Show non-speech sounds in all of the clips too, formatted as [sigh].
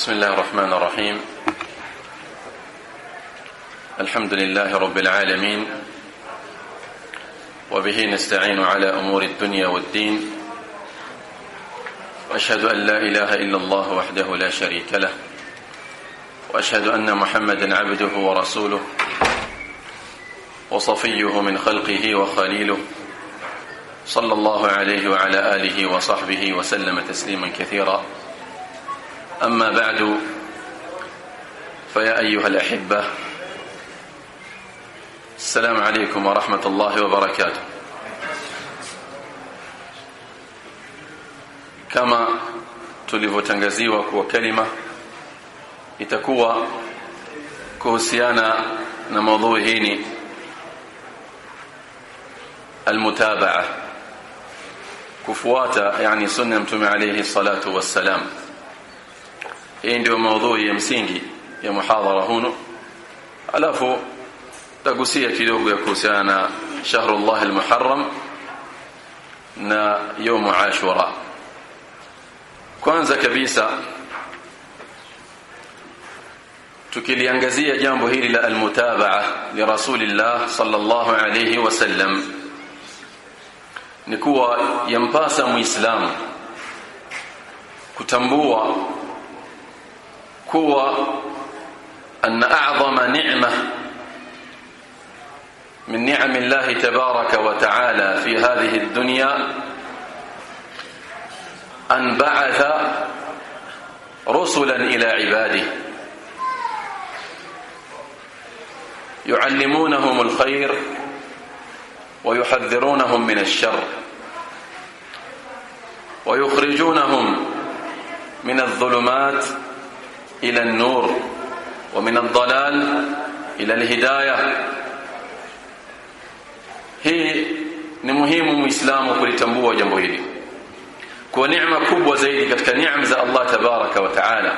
بسم الله الرحمن الرحيم. الحمد لله رب العالمين. وبه نستعين على أمور الدنيا والدين. وأشهد أن لا إله إلا الله وحده لا شريك له. وأشهد أن محمدا عبده ورسوله. وصفيه من خلقه وخليله. صلى الله عليه وعلى آله وصحبه وسلم تسليما كثيرا. اما بعد فيا ايها الاحبه السلام عليكم ورحمه الله وبركاته kama tulivyotangaziwa kuwa kalima itakuwa kuhusiana na maudhui hii ni almutabaa kufuata yani sunna mtume alayhi salatu wassalam hii ndio maudhui ya msingi ya muhadhara huno alafu tagusia kidogo ya kuhusiana na shahrullah almuharram na يوم ashura kwanza kabisa tukiliangazia jambo hili la almutabaa li rasulillah sallallahu alayhi wasallam ni kuwa yampasa muislamu kutambua kuwa أن أعظم نعمة من نعم الله تبارك وتعالى في هذه الدنيا أن بعث رسلا إلى عباده يعلمونهم الخير ويحذرونهم من الشر ويخرجونهم من الظلمات إلى النور ومن الضلال إلى الهداية hii ni muhimu muislamu kulitambua jambo hili kwa neema kubwa zaidi katika neema za Allah tabaraka wa taala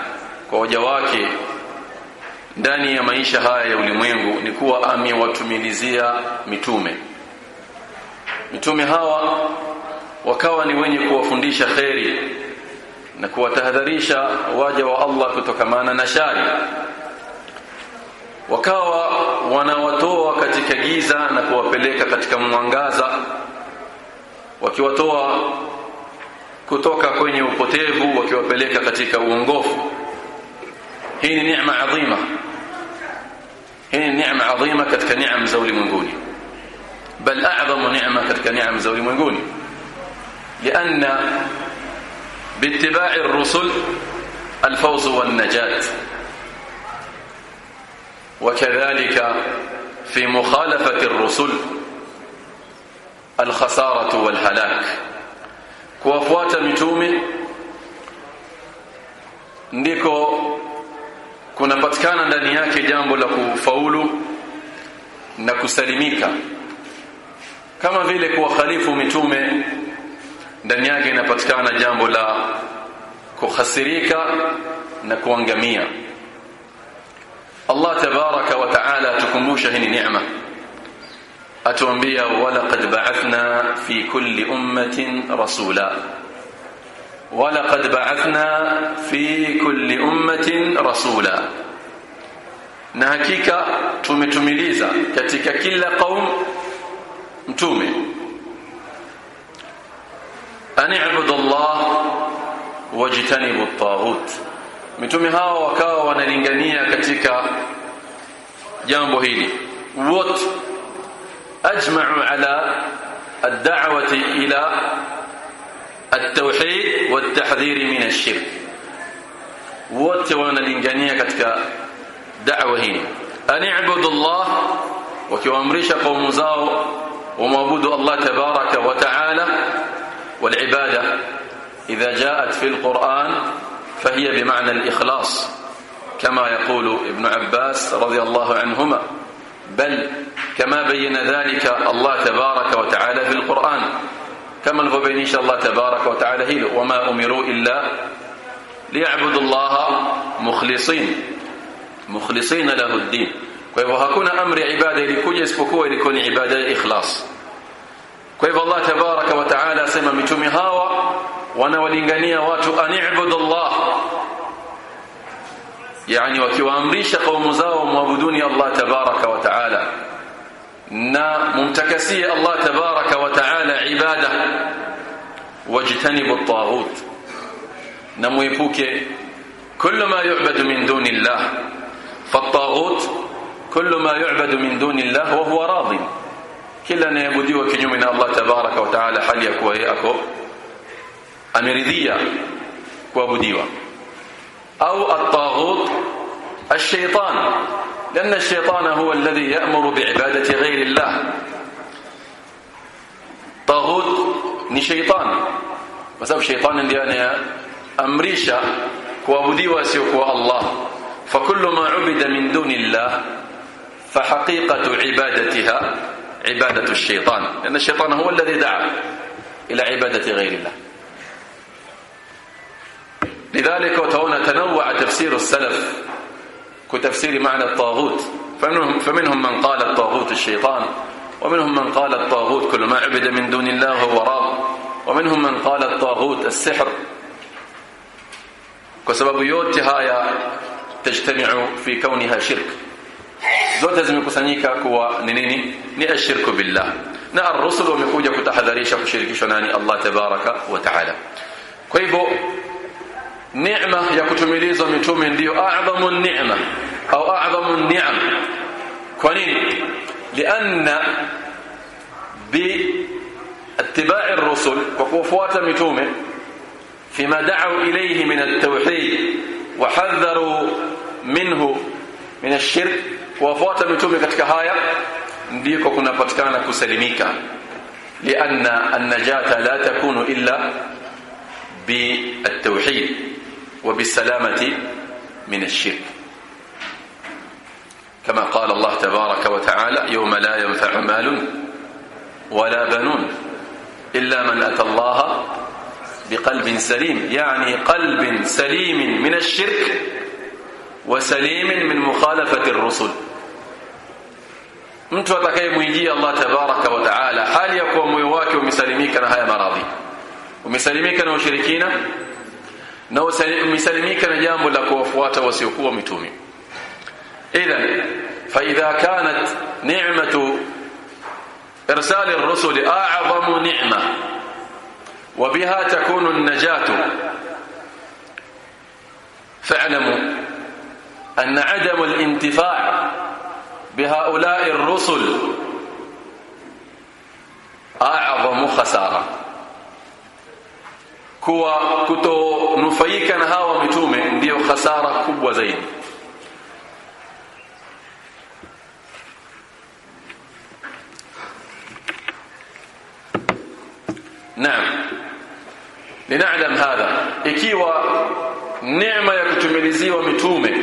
kwa waja wake ndani ya maisha haya ya ulimwengu ni kuwa amewatumilizia mitume mitume hawa wakawa ni wenye kuwafundisha kheri na kuwatahadharisha waja wa Allah kutokamana na shari wakawa wanawatoa katika giza na kuwapeleka katika mwangaza wakiwatoa kutoka kwenye upotevu wakiwapeleka katika uongofu hii ni neema adhima hii ni neema adhima katika neema za ulimwenguni bal a'zamu neema katika neema za ulimwenguni لأن باتباع الرسل الفوز والنجاة. وكذلك في مخالفة الرسل الخسارة والهلاك. Kufuata Mtume ndiko kunapatikana ndani yake jambo la kufaulu na kusalimika kama vile kukhalifu Mtume ndani yake inapatikana jambo la kukhasirika na kuangamia Allah wa taala tukumbusha hii neema atuambia walaqad ba'athna fi kulli ummatin rasula walaqad ba'athna fi kulli ummatin rasula na hakika tumetumiliza katika kila qaum mtume أن اعبد الله واجتنب الطاغوت. متومي هاو وكاو ونلنغنية كتك جانبو هيلي. وط أجمع على الدعوة إلى التوحيد والتحذير من الشرك. وط ونلنغنية كتك دعوة هيلي. أن اعبد الله وكي أمرش قوم زاو ومعبود الله تبارك وتعالى wal-ibada idha ja'at fi al-Qur'an فهي بمعنى الإخلاص كما يقول ابن عباس رضي الله عنهما بل كما بين ذلك الله تبارك وتعالى في القرآن. كما نفبينيش الله تبارك وتعالى هيل وما أمروا إلا ليعبدوا الله مخلصين مخلصين له الدين. kwa hivyo hakuna amri ya ibada ya ikhlas kwa hivyo Allah tabaraka wa taala asema mitume hawa wanawalingania watu ani'budu Allah yani wakiwaamrisha kaumu zao muabuduni Allah tabaraka wa taala na mumtakasie Allah tabaraka wa taala ibada wajtanibu at-taghut na muepuke kullu ma yu'badu min duni Allah فالطاغوت كل ما يعبد من دون الله وهو راض kila anayeabudiwa kinyume na Allah tabaraka wa taala hali ya kuwa yeye ako ameridhia kuabudiwa au at-taghut الشيطان لأن الشيطان هو الذي يأمر بعبادة غير الله طاغوت ni sheitan kwa sababu sheitan ndiye anayeamrisha kuabudiwa sio kwa Allah فكل ما عبد من دون الله فحقيقة عبادتها عبادة الشيطان لأن الشيطان هو الذي دعا إلى عبادة غير الله. لذلك وتونا تنوع تفسير السلف كتفسير معنى الطاغوت. فمنهم, فمنهم من قال الطاغوت الشيطان ومنهم من قال الطاغوت كل ما عبد من دون الله هو راض ومنهم من قال الطاغوت السحر. وسبب yote haya tajtamiu fi kauniha shirk zote zimekusanyika kuwa ni nini ni ashirku billah na ar-rusul wamekuja kutahadharisha kushirikishwa nani Allah tabaraka wa taala kwa hivyo neema ya kutumilizwa mitume ndiyo a'dhamu ni'ma au a'dhamu ni'am kwa nini lianna bi اتباع الرسل وكوفوات متومه فيما دعوا إليه من التوحيد وحذروا منه من الشرك kuwafuata mitume katika haya ndiko kunapatikana kusalimika. Lianna an-najata la takunu illa بالتوحيد وبالسلامة من الشرك كما قال الله تبارك وتعالى يوم لا ينفع مال ولا بنون إلا من أتى الله بقلب سليم يعني قلب سليم من الشرك وسليم من مخالفة الرسل mtu atakayemwijia Allah tabaraka wa taala hali ya kuwa moyo wake umesalimika na haya maradhi umesalimika na ushirikina na umesalimika na jambo la kuwafuata wasiokuwa mitume idhan fa idha kanat ni'matu irsal ar-rusul a'zamu ni'ma وبها تكون النجاة فاعلموا أن عدم الانتفاع بهؤلاء الرسل. أعظم خسارة. كوا كتو نفيكا هاو متومي ديو خسارة كبوة زين نعم. لنعلم هذا. إكيوا نعمة يكتمليزي ومتومي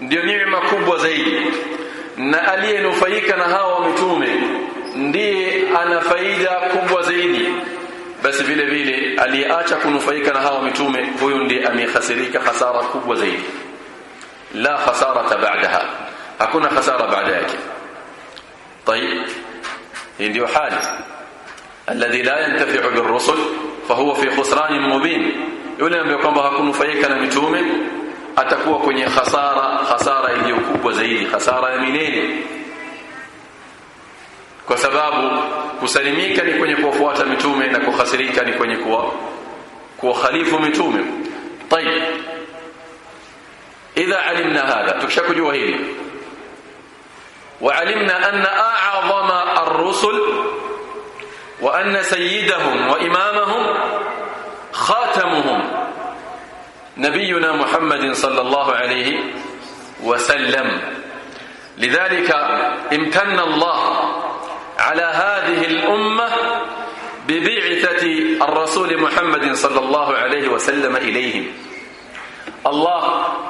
ديو نعمة كبوة زين na aliyenufaika na hawa mitume ndiye ana faida kubwa zaidi basi vile vile aliyeacha kunufaika na hawa mitume huyu ndiye amehasirika hasara kubwa zaidi la khasarata ba'daha hakuna khasara baada yake طيب hii ndio hali alladhi la yantafi'u birrusul fahuwa fi khusran mubin yule ambaye kwamba hakunufaika na mitume atakuwa kwenye hasara hasara iliyo kubwa zaidi hasara ya milele kwa sababu kusalimika ni kwenye kuwafuata mitume na kuhasirika ni kwenye kuwa kuwakhalifu mitume طيب اذا علمنا هذا tukishakujua hili وعلمنا ان اعظم الرسل وان سيدهم وامامهم خاتمهم نبينا محمد صلى الله عليه وسلم. لذلك امتن الله على هذه الأمة ببعثة الرسول محمد صلى الله عليه وسلم إليهم. الله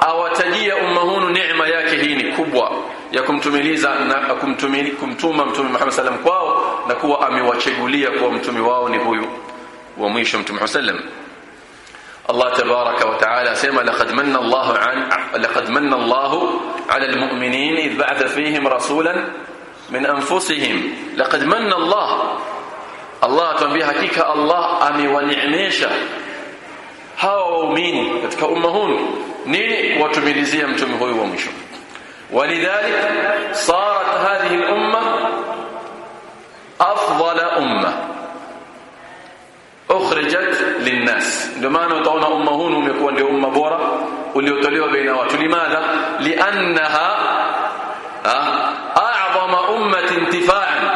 أو تجي أمهون نعمة ياكهين كبوة. يكم تمليزا كم تمليكم توما متم محمد صلى الله عليه وسلم كواو. نكوا أمي وشيقوليا كواو متم واو نبوي ومشم تم حسلم وسلم. الله تبارك وتعالى سيما لقد من الله عن لقد من الله على المؤمنين إذ بعث فيهم رسولا من أنفسهم. لقد من الله. الله تنبيه حقيقة الله أمي katika umma huu nini kuwatumilizia mtume huyu wa mwisho ولذلك صارت هذه الأمة أفضل أمة أخرجت للناس لما utaona umma huu umekuwa ndio umma bora uliotolewa baina watu limadha liannaha a'zama ummati intifa'an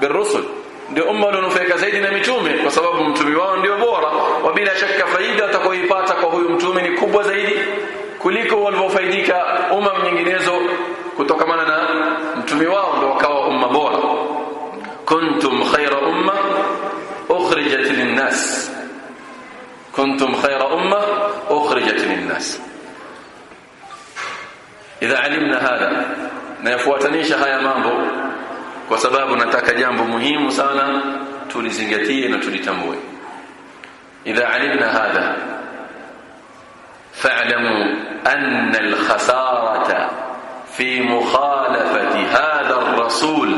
birrusul ndio umma ulionufaika zaidi na mitume kwa sababu mtume wao ndio bora wa bila shaka faida atakayoipata kwa huyu mtume ni kubwa zaidi kuliko walivyofaidika umma nyinginezo kutokamana na mtume wao ndio wakawa umma bora kuntum khayra umma ukhrijat linnas كنتم خير أمة أخرجت للناس. إذا علمنا هذا نيفواتنيش هيا مامبو وسباب نتاك جامب مهيم سانا تولي زنجتية نتولي تموي إذا علمنا هذا فاعلموا أن الخسارة في مخالفة هذا الرسول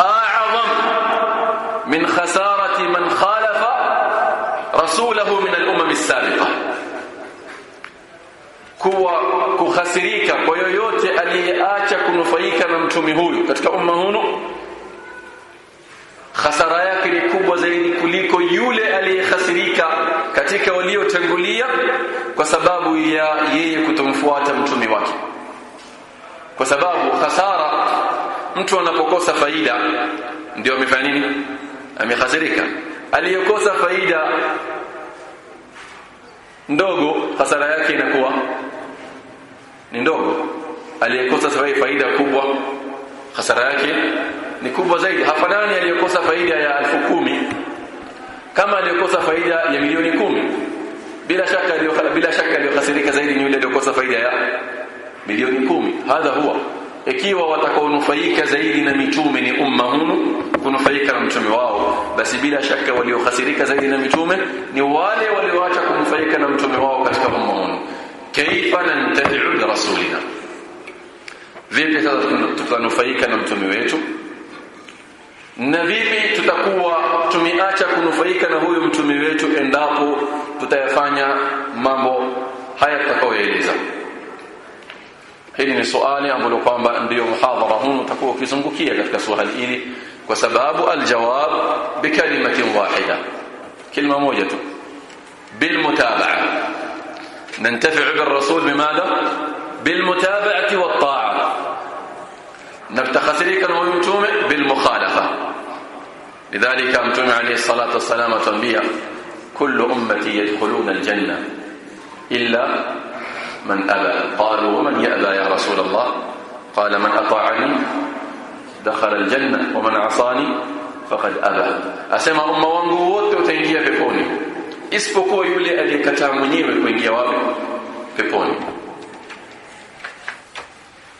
أعظم من خسارة rasulahu min al-umam as-sabiqa kuwa kuhasirika kwa yoyote aliyeacha kunufaika na mtume huyu katika umma huno khasara yake ni kubwa zaidi kuliko yule aliyehasirika katika waliotangulia kwa sababu ya yeye kutomfuata mtume wake. Kwa sababu khasara mtu anapokosa faida ndio amefanya nini? Amehasirika. Aliyekosa faida ndogo hasara yake inakuwa ni ndogo. Aliyekosa faida kubwa hasara yake ni kubwa zaidi. Hafanani aliyekosa faida ya elfu kumi? Kama aliyekosa faida ya milioni kumi bila shaka bila shaka aliyokasirika zaidi ni yule aliyekosa faida ya milioni kumi. Hadha huwa ikiwa watakaonufaika zaidi na mitume ni umma hunu kunufaika na mtume wao basi bila shaka waliohasirika zaidi na mitume ni wale walioacha kunufaika na mtume wao katika umma hunu. Kaifa nantafi'u bi rasulina? Vipi sasa tutanufaika na mtume wetu? Na vipi tutakuwa tumeacha kunufaika na huyu mtume wetu endapo tutayafanya mambo haya tutakayoeleza hili ni swali ambalo kwamba ndio muhadhara huu utakuwa ukizungukia katika swali hili kwa sababu aljawab bikalimatin wahida. Moja tu. بالمتابعه ننتفع بالرسول بماذا بالمتابعه والطاعه نفتخسرك انه يمتوم بالمخالفه لذلك امتوم عليه الصلاه والسلام تنبيه كل امتي يدخلون الجنه الا من أبى. قالوا ومن يأبى يا رسول الله؟ قال من أطاعني دخل الجنة ومن عصاني فقد أبى. أسمى أم وانقو وطو تنجي بفوني. يولي كو كتاموني ألي كتامني وكوينجي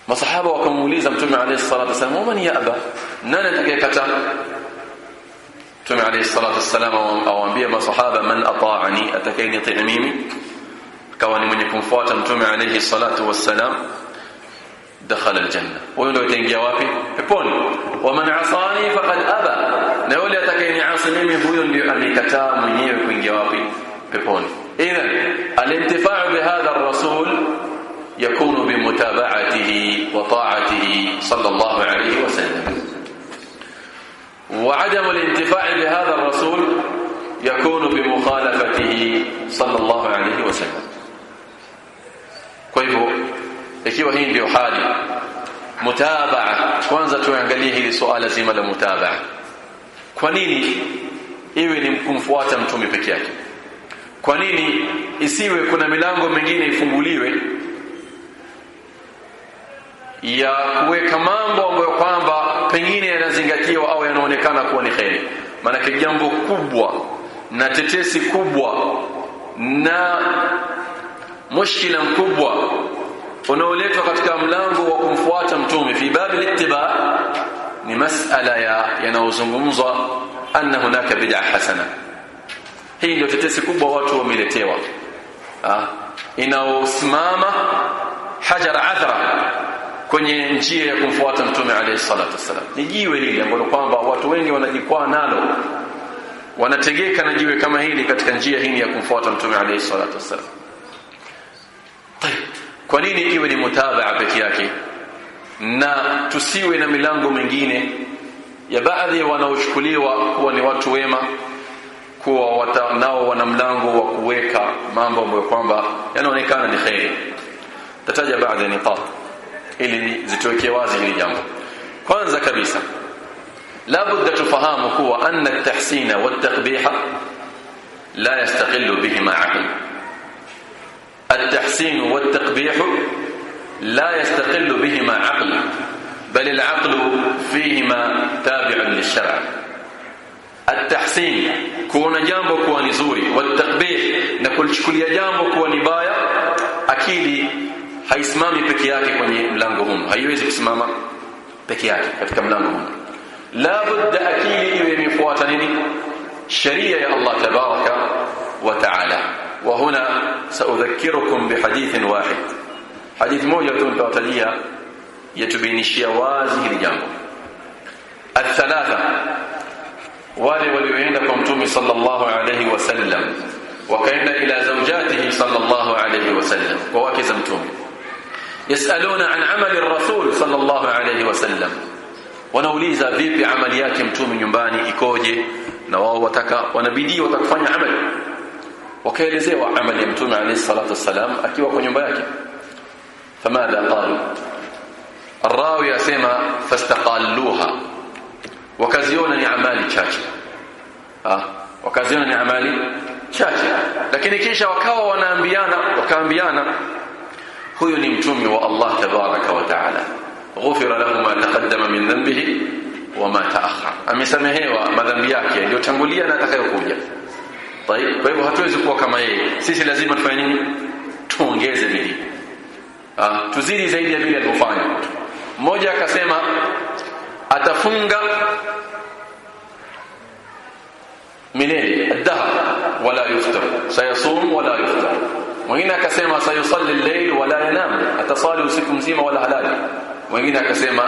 ما صحابة وكم موليزة متمع عليه الصلاة والسلام ومن يأبى؟ نانا تكي كتام. تمع عليه الصلاة والسلام أو ما صحابة من أطاعني؟ أتكيني طعميمي akawa ni mwenye kumfuata mtume alayhi salatu wassalam dakhala aljanna huyo ndio ataingia wapi peponi wa man asani faqad aba na yule atakayeniasi mimi huyo ndio alikataa mwenyewe kuingia wapi peponi idhan alintifa'u bihadha ar-rasul yakunu bimutaba'atihi wa ta'atihi sallallahu alayhi wa sallam وعدم الانتفاع بهذا الرسول يكون بمخالفته صلى الله عليه وسلم kwa hivyo ikiwa hii ndio hali mutabaa kwanza tuangalie hili swala zima la mutabaa. Kwa nini iwe ni kumfuata mtume peke yake? Kwa nini isiwe kuna milango mingine ifunguliwe ya kuweka mambo ambayo kwamba pengine yanazingatiwa au yanaonekana kuwa ni kheri? Maanake jambo kubwa na tetesi kubwa na mushkila mkubwa unaoletwa katika mlango wa kumfuata mtume fi babi ittiba ni masala ya yanayozungumzwa anna hunaka bid'a hasana. Hii ndio tetesi kubwa watu wameletewa. Inaosimama hajar athra kwenye njia ya kumfuata mtume alayhi salatu wasalam ni jiwe hili ambalo kwamba watu wengi wanajikwaa nalo. Wanategeka na jiwe kama hili katika njia hii ya kumfuata mtume alayhi salatu wasalam kwa nini iwe ni mutabaa peke yake na tusiwe na milango mingine ya baadhi wanaochukuliwa kuwa ni watu wema kuwa wata, nao wana mlango wa kuweka mambo ambayo kwamba yanaonekana ni kheri tataja baadhi niqat ili zituwekee wazi hili jambo kwanza kabisa labudda tufahamu kuwa anna at-tahsina wat-taqbiha la yastaqillu bihima aql التحسين والتقبيح لا يستقل بهما عقل بل العقل فيهما تابع للشرع. التحسين كون جانبك واني زوري والتقبيح نقول كل جانبك واني بايا أكيد هيسمامي بكي yake kwenye mlango hum haiwezi kusimama peke yake katika mlango hum la budda akili iwe imefuata nini sharia وهنا سأذكركم بحديث واحد. حديث موجة فاتلية يتبين شيوازه الجامع الثلاثة. والي وليعينكم تومي صلى الله عليه وسلم. وكأن إلى زوجاته صلى الله عليه وسلم. وواكزم تومي. يسألون عن عمل الرسول صلى الله عليه وسلم. ونوليزا فيب عملياتهم تومي يمباني إكوجي. نواو وتكا ونبيدي وتكفاني عمل. wakaelezewa amali ya mtume alayhi salatu wasalam akiwa kwa nyumba yake famadha qalu الراوي asema fastaqalluha wakaziona ni amali chache ah wakaziona ni amali chache lakini kisha wakawa wanaambiana wakaambiana huyu ni mtume wa Allah tabaraka wa taala ghufira lahu ma taqaddama min dhanbihi wa ma ta'akhkhar amesamehewa madhambi yake yaliyotangulia na atakayokuja طيب kwa hivyo hatuwezi kuwa kama yeye sisi lazima tufanye nini tuongeze bidii ah tuzidi zaidi ya vile alivyofanya mmoja akasema atafunga milele الدهر ولا يفطر سيصوم ولا يفطر mwingine akasema sayusalli al-layl wala yanam atasali usiku mzima wala halali mwingine akasema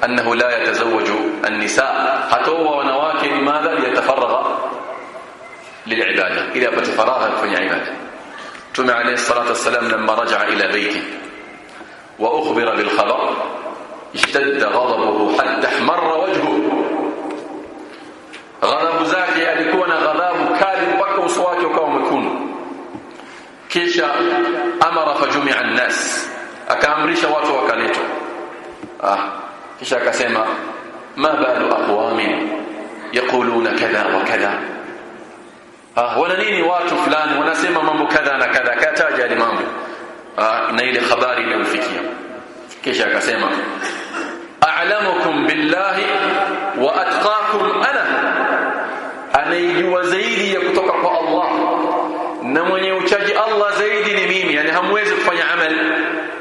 annahu la yatazawwaju an-nisa hatoa wanawake limadha liyatafaragha للعبادة إذا فت فراغا فني عبادة تم عليه الصلاة والسلام لما رجع إلى بيته. وأخبر بالخبر اشتد غضبه حتى احمر وجهه. غضب ذاك يكون غضاب كاذب وكو صوات وكو مكون كيش أمر فجمع الناس. أكامرش واتو وكاليتو. آه، كيشا أكسيما ما بال أقوام يقولون كذا وكذا؟ Ah nini watu fulani wanasema mambo kadha na kadha kataja ni mambo. Ah na ile habari ilimfikia kisha akasema a'lamukum billahi wa atqakum ana. Anaijua zaidi ya kutoka kwa Allah. Na mwenye uchaji Allah zaidi ni mimi yani hamwezi kufanya amali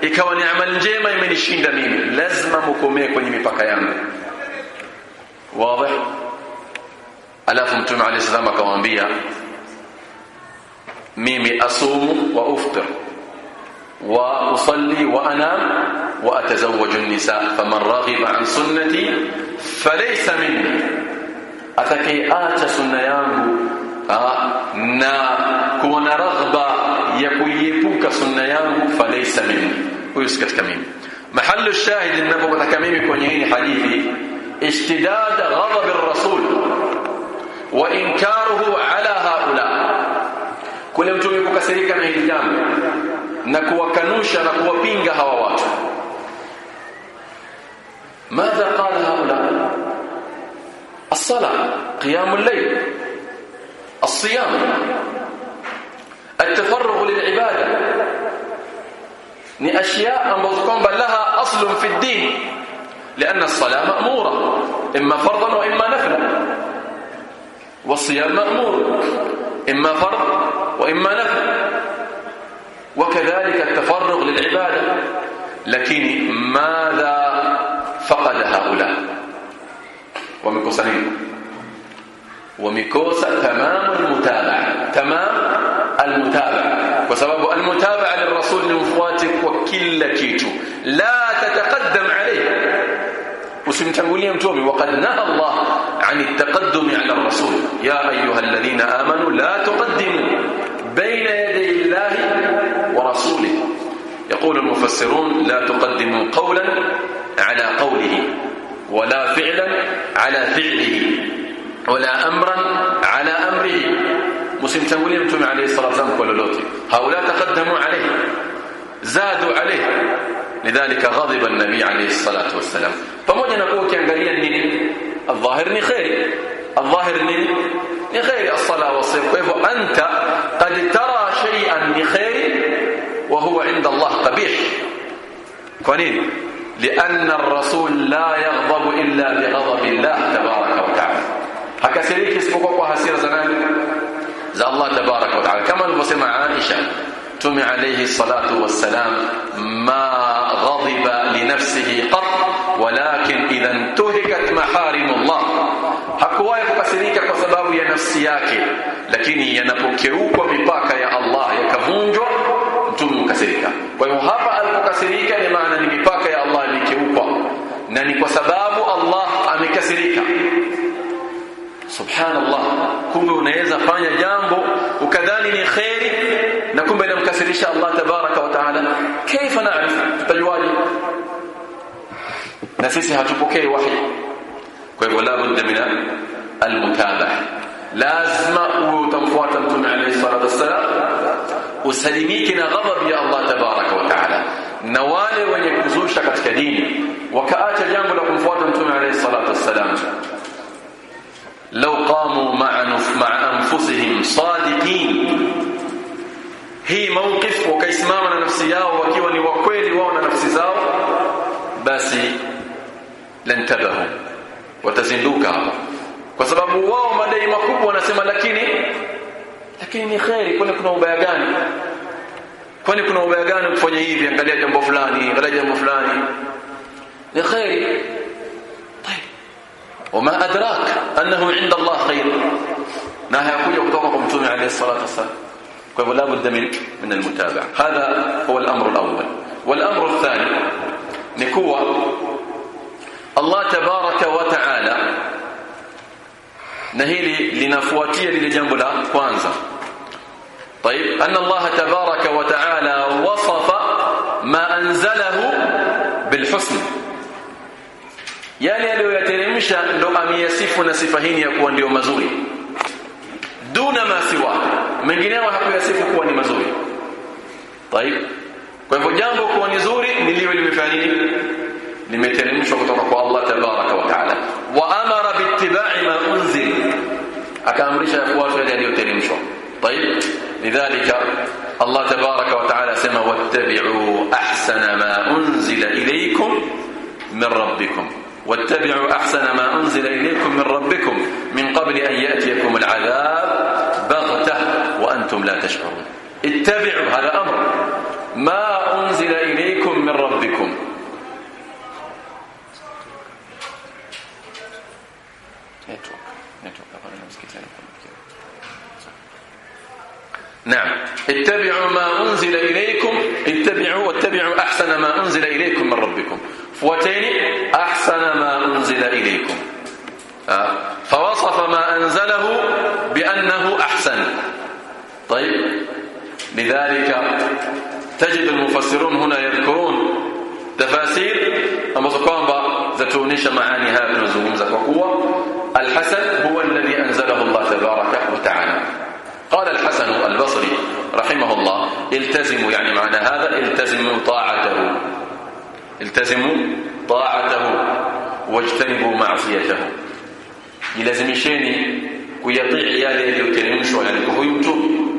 ikawa ni amali njema imenishinda mimi. Lazima mkomee kwenye mipaka yangu. Wazi. Alafu mtume alayhi salam akamwambia ميمي أصوم وأفطر وأصلي وأنام وأتزوج النساء فمن رغب عن سنتي فليس مني. أتكي آت سنيانه؟ آه، نا كون رغبا يكون يبوك سنيانه فليس مني. ويسكت كميم. محل الشاهد النبو بتكميم كونيين حديثي اشتداد غضب الرسول وإنكاره على kule mtume kukasirika na hili jambo na kuwakanusha na kuwapinga hawa watu. ماذا قال هؤلاء الصلاة قيام الليل الصيام التفرغ للعبادة ni أشياء ambazo kwamba laha أصل في الدين لأن الصلاة مأمورة إما فرضا وإما نفلا والصيام مأمور إما فرض وإما نفع وكذلك التفرغ للعبادة. لكن ماذا فقد هؤلاء؟ ومكوسانين ومكوسة تمام المتابعة. تمام المتابعة. وسبب المتابعة للرسول لمفواتك وكل كيتو لا تتقدم عليه وسنتمولي متومي وقد نهى الله عن التقدم على الرسول. يا أيها الذين آمنوا لا تقدموا بين يدي الله ورسوله. يقول المفسرون لا تقدموا قولا على قوله ولا فعلا على فعله ولا أمرا على أمره. مسلم تنوليم تومي عليه الصلاة والسلام هؤلاء تقدموا عليه زادوا عليه. لذلك غضب النبي عليه الصلاة والسلام. فموجة نقول كيانجاليا نيني الظاهر نخيري الظاهر نيني نخيري الصلاة والصير طيب أنت قد ترى شيئا نخيري وهو عند الله قبيح. كونين لأن الرسول لا يغضب إلا بغضب الله تبارك وتعالى. هكا سيريك اسمكوك وهسير زمان. زال الله تبارك وتعالى. كما نبصر مع عائشة. ثم عليه الصلاة والسلام ما غضب لنفسه قط ولكن إذا انتهكت محارم الله. حقوا يفقسنيك قصباب يا نفسياك لكن ينبكروك بباك يا الله يكفونج ثم كسريك ويهاب المكسريك لمعنى بباك يا الله يكفونج نني قصباب الله أمكسريك سبحان الله كم ينزفان يجامب وكذلك خيري ننتصر إن شاء الله تبارك وتعالى. كيف نعرف طيوالي نفسها تبكي وحي كيف؟ لا بد من المتابع لازم وتنفوات أنتم عليه الصلاة والسلام. وسلميك غضب يا الله تبارك وتعالى. نوالي وأن يكزون شكت كدين. وكآت جامع لكم فوات أنتم عليه الصلاة والسلام. لو قاموا مع أنفسهم صادقين hii mawqif wakaisimama na nafsi yao wakiwa ni wakweli wao na nafsi zao basi lantabahu watazinduka kwa sababu wao madai makubwa wanasema lakini lakini ni khairi kwani kuna ubaya gani kwani kuna ubaya gani kufanya hivi angalia jambo fulani angalia jambo fulani ni khairi وما أدراك أنه عند الله خير نهى يقول يقطعكم تومي عليه الصلاة والسلام فهو لا بد من من المتابعة. هذا هو الأمر الأول. والأمر الثاني نكوى الله تبارك وتعالى نهيلي لنفواتية لجنب لا كوانزا طيب أن الله تبارك وتعالى وصف ما أنزله بالحسن. yale aliyoyateremsha ndo ameyasifu na sifa hii ya kuwa ndio mazuri دون ما سوى mengineyo hakuyasifu kuwa ni mazuri. طيب. فايو جامبو كوا ني زوري نيليو ليمفاليني ليمترمشوا kutoka الله تبارك وتعالى. وأمر باتباع ما أنزل. biittiba'i ma unzil akaamrisha kwa wale aliyoteremshwa طيب. لذلك الله تبارك وتعالى سما واتبعوا أحسن ما أنزل إليكم من ربكم. واتبعوا أحسن ما أنزل إليكم من ربكم. من قبل أن يأتيكم العذاب وأنتم لا تشعرون. اتبعوا هذا أمر. ما أنزل إليكم من ربكم. نعم. اتبعوا ما أنزل إليكم. اتبعوا واتبعوا أحسن ما أنزل إليكم من ربكم. فوتين أحسن ما أنزل إليكم. فوصف ما أنزله بأنه أحسن. طيب. لذلك تجد المفسرون هنا يذكرون تفاسير. أما سقوان بقى ذاتونيش معانيها بنزوم زكوة الحسن هو الذي أنزله الله تبارك وتعالى. قال الحسن البصري رحمه الله التزموا. يعني معنى هذا التزموا طاعته. التزموا طاعته واجتنبوا معصيته. يلزمي شيني ويطيع يا يالي يوتنمشو يعني كهو يمتوب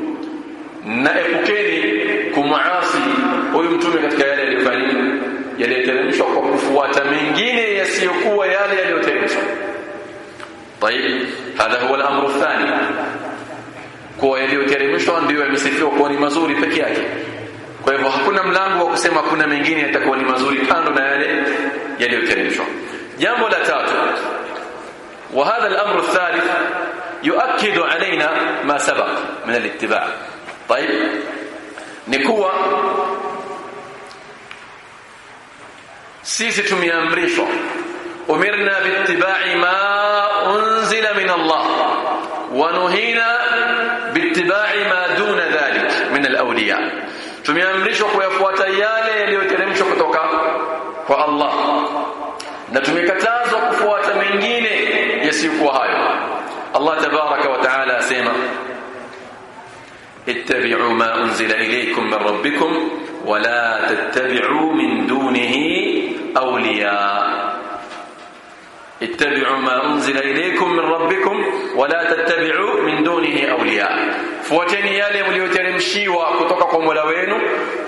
na epukeni kumuasi huyu mtume katika yale yaliyofanya yaliyoteremshwa kwa kufuata mengine yasiyokuwa yale yaliyoteremshwa طيب هذا هو الامر الثاني kwa yaliyoteremshwa ndio yamesifiwa kuwa ni mazuri peke yake kwa hivyo hakuna mlango wa kusema kuna mengine yatakuwa ni mazuri kando na yale yaliyoteremshwa jambo la tatu وهذا الأمر الثالث يؤكد علينا ما سبق من الاتباع طيب نكوى sisi tumeamrishwa umirna biittiba'i ma unzila min Allah wa nuhina biittiba'i ma duna dhalik min alawliya tumeamrishwa kuyafuata yale yaliyoteremshwa kutoka kwa Allah na tumekatazwa kufuata mengine yasiyokuwa hayo Allah tabaraka wa taala asema اتبعوا ما أنزل إليكم من ربكم ولا تتبعوا من دونه أولياء. اتبعوا ما أنزل إليكم من ربكم ولا تتبعوا من دونه أولياء. فوتني يالهم ليترمشيوا كتككم ولوين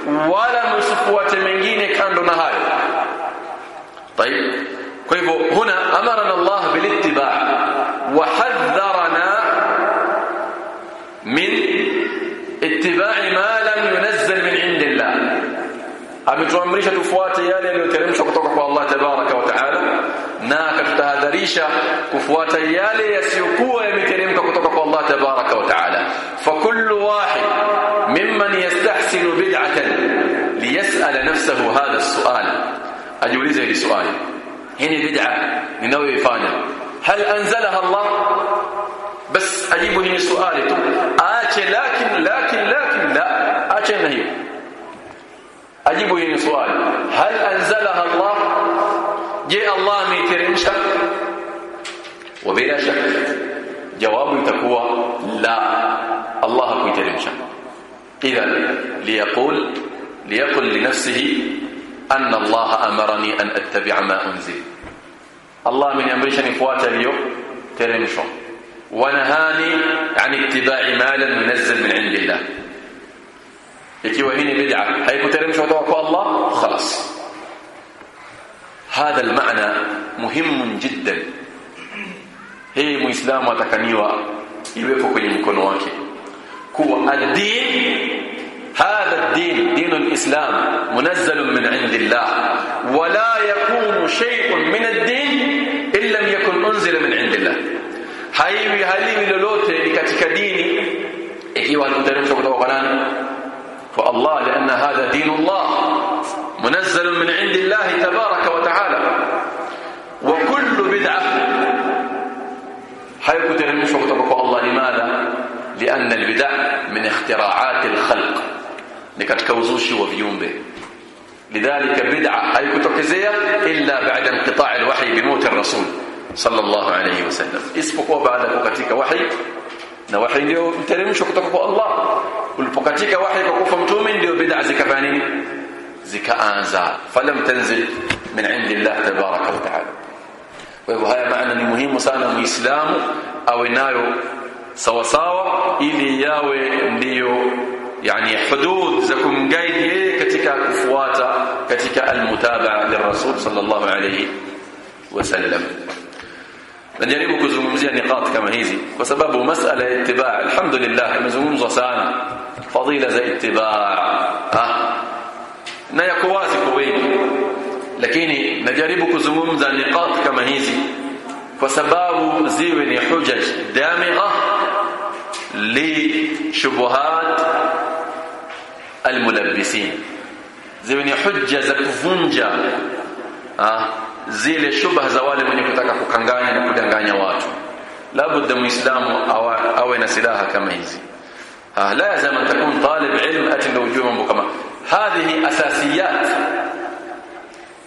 ولا نصفوة منجين كانوا نهار طيب هنا أمرنا الله بالاتباع. وحذر اتباع ما لم ينزل من عند الله. أمتوامريشة كفوات يالي اللي يتلمش وكتوقف الله تبارك وتعالى. ناك تهدريشة كفوات يالي يسيقوه يمتلمك وكتوقف الله تبارك وتعالى. فكل واحد ممن يستحسن بدعة ليسأل نفسه هذا السؤال. أجوليزه لسؤالي هنا بدعة من لنوي فانا هل أنزلها الله؟ بس أجيبه هنا سؤال آتي لكن لكن لكن لا. آتي نهي أجيبه هنا سؤال. هل أنزلها الله؟ جاء الله ميترمشا وبلا شك. جواب تكوى لا. الله كيترمشا إذا ليقول ليقل لنفسه أن الله أمرني أن أتبع ما أنزل. الله من أمرش نفوات اليوم ترمشا ونهاني عن اتباع ما لم ينزل من عند الله. ikiwa hii ni bid'a haikuteremshwa kutoka kwa Allah خلاص. هذا المعنى مهم جدا. hii muislamu atakaniwa iwepo kwenye mkono wake kuwa هذا الدين دين الإسلام منزل من عند الله. ولا يكون شيء من الدين إن لم يكن أنزل من عند الله. Haiwi haliwi lolote ni katika dini ikiwa aliteremshwa kutoka kwa nani kwa Allah لأن هذا دين الله منزل من عند الله تبارك وتعالى وكل بدعة haikuteremshwa kutoka kwa Allah limadha لأن البدع من اختراعات الخلق ni katika uzushi wa viumbe lidhalika bid'a haikutokezea illa ba'da inqita' alwahy bimut ar-rasul صلى الله عليه وسلم اسبقوا بعد وكتك وحي نوحي ديو ترمش وكتك الله ولبكتك وحي وكوفا متومين ديو بدع زكفانين زكا آنزا فلم تنزل من عند الله تبارك وتعالى وهذا معنى المهم صانا الإسلام أو نايو سوا سوا إلي ياوي ديو يعني حدود زكم قايد كتك كفواتا كتك المتابعة للرسول صلى الله عليه وسلم najaribu kuzungumzia niqat kama hizi kwa sababu masala ya itibaa alhamdulillah imezungumzwa sana fadila za itibaa na yako wazi kwa wengi lakini najaribu kuzungumza niqat kama hizi kwa sababu ziwe ni hujaj damigha li shubuhat almulabbisin ziwe ni hujja za kuvunja ah, zile shubha za wale wenye kutaka kukanganya na kudanganya watu labda muislamu awe na silaha kama hizi ah, la yazama an takun talib ilm ati ndio ujue mambo kama hadhihi asasiyat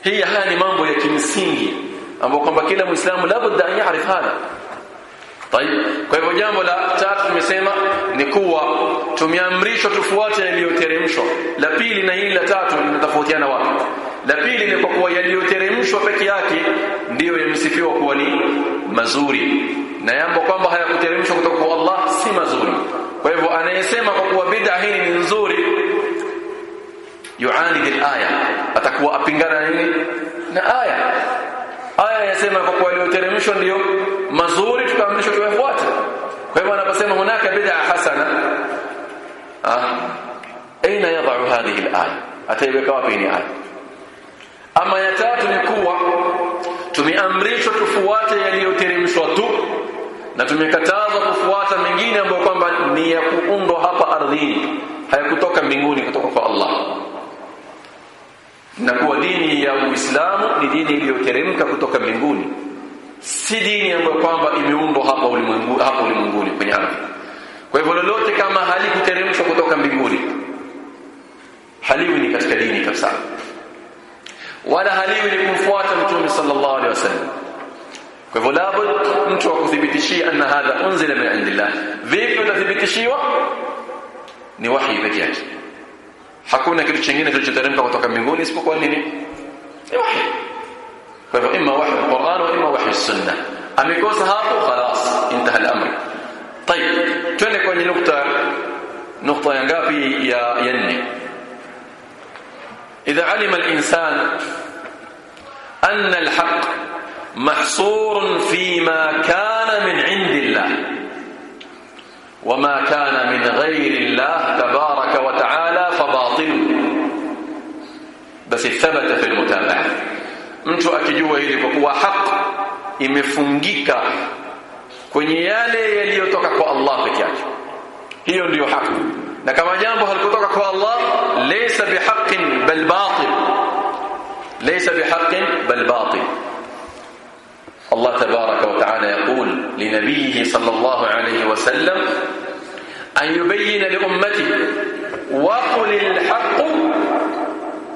hii haya ni mambo ya kimsingi ambapo kwamba kila muislamu labda an yaarif hada طيب kwa hivyo jambo la tatu tumesema ni kuwa tumeamrishwa tufuate yaliyoteremshwa la pili na hili la tatu linatofautiana wapi La pili ni kwa kuwa yaliyoteremshwa peke yake ndiyo yamesifiwa kuwa ni mazuri. Na yambo kwamba hayakuteremshwa kutoka kwa Allah si mazuri. Kwa hivyo anayesema kwa kuwa bid'a hii ni nzuri yuanid al-aya. Atakuwa apingana na nini? Na aya. Aya yasema kwa kuwa yaliyoteremshwa ndiyo mazuri tukaamrishwa tuyafuate. Kwa hivyo anaposema hunaka bid'a hasana ah aina yadau hadhihi al-aya? Ataiweka wapi ni aya ama ya tatu ni kuwa tumeamrishwa tufuate yaliyoteremshwa tu na tumekatazwa kufuata mengine ambayo kwamba ni ya kuundwa hapa ardhini hayakutoka mbinguni kutoka kwa Allah. Na kuwa dini ya Uislamu ni dini iliyoteremka kutoka mbinguni si dini ambayo kwamba imeundwa hapa ulimwengu hapa ulimwenguni kwenye ardhi. Kwa hivyo lolote kama halikuteremshwa kutoka mbinguni haliwi ni katika dini kabisa wala haliwi ni kumfuata mtume sallallahu alaihi wasallam kwa hivyo labud mtu akuthibitishia anna hadha unzila min indillah vipi utathibitishiwa ni wahi peke yake hakuna kitu kingine kilichoteremka kutoka mbinguni isipokuwa nini ni wahi kwa hivyo imma wahi alquran wa imma wahi sunna amekosa hapo خلاص انتهى الامر طيب twende kwenye nukta nukta ya ngapi ya 4 إذا علم الإنسان أن الحق محصور فيما كان من عند الله وما كان من غير الله تبارك وتعالى فباطل. بس ثبت في المتابعة. mtu akijua hili kwa kuwa haq imefungika kwenye يليوتك yaliyotoka kwa Allah peke yake na kama jambo halikutoka kwa Allah laysa bihaqqin bal batil laysa bihaqqin bal batil الله تبارك وتعالى يقول لنبيه صلى الله عليه وسلم أن يبين لأمته وقل الحق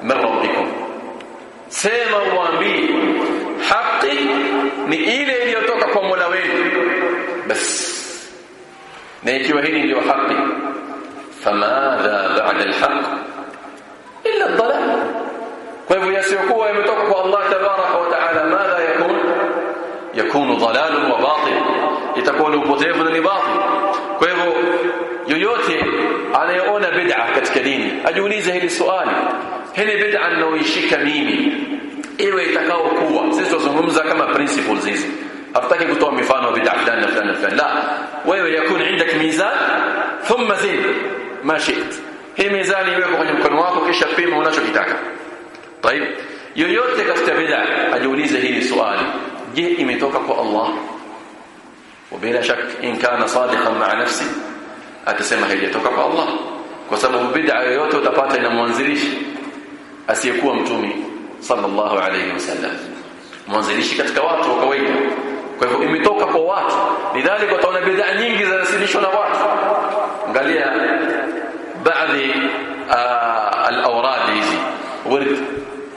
من ربكم سيما وامبي حقي ni ile iliyotoka kwa Mola wenu bas na ikiwa hili ndio haki فماذا بعد الحق؟ إلا الضلال. طيب يسيقوه يمتقه الله تبارك وتعالى ماذا يكون؟ يكون ضلال وباطل يتكون بطيف لباطل. طيب يوتي على يؤون بدعة كتكديني أجوني زهل السؤال هل بدعة أنه يشيك ميمي؟ إيو يتكاو قوة. سيسو سنمزا كما برنسيبول زيزي. أفتكي قطوة مفانو بدعة. فلان فلان لا. ويو يكون عندك ميزان ثم زين. ma shi't hii mizani iweko kwenye mkono wako kisha pima unachokitaka طيب yoyote katika bid'a ajiulize hili swali je imetoka kwa Allah وبلا شك in kana sadiqan ma'a nafsi atasema haijatoka kwa Allah kwa sababu bid'a yoyote utapata ina mwanzilishi asiyekuwa mtume sallallahu alayhi wasallam mwanzilishi katika watu wa kawaida kwa hivyo imetoka kwa watu lidhalika utaona bid'a nyingi zinasilishwa na watu angalia بعض آه، الأوراد يجي. ورد.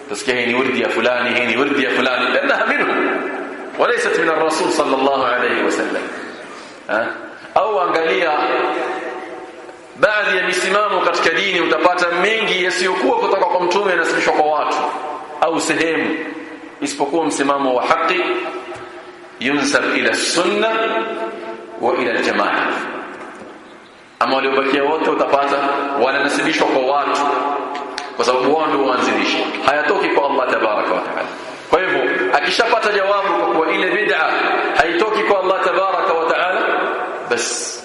تسكيني ورد يا فلان هيني ورد يا فلاني. لأنها منه. وليست من الرسول صلى الله عليه وسلم. أو أنقالية بعض يمسمام كتك ديني وتباتا منجي يسيقوا كتبقم تومي نسمي شقوات أو سهيم يسبقوا مسمام وحقي ينسب إلى السنة وإلى الجماعة. Ama waliobakia wote utapata wananasibishwa kwa watu kwa sababu wao ndio waanzilishi hayatoki kwa Allah tabaraka wa taala kwa hivyo akishapata jawabu kwa kuwa ile bid'a haitoki kwa Allah tabaraka wa taala bas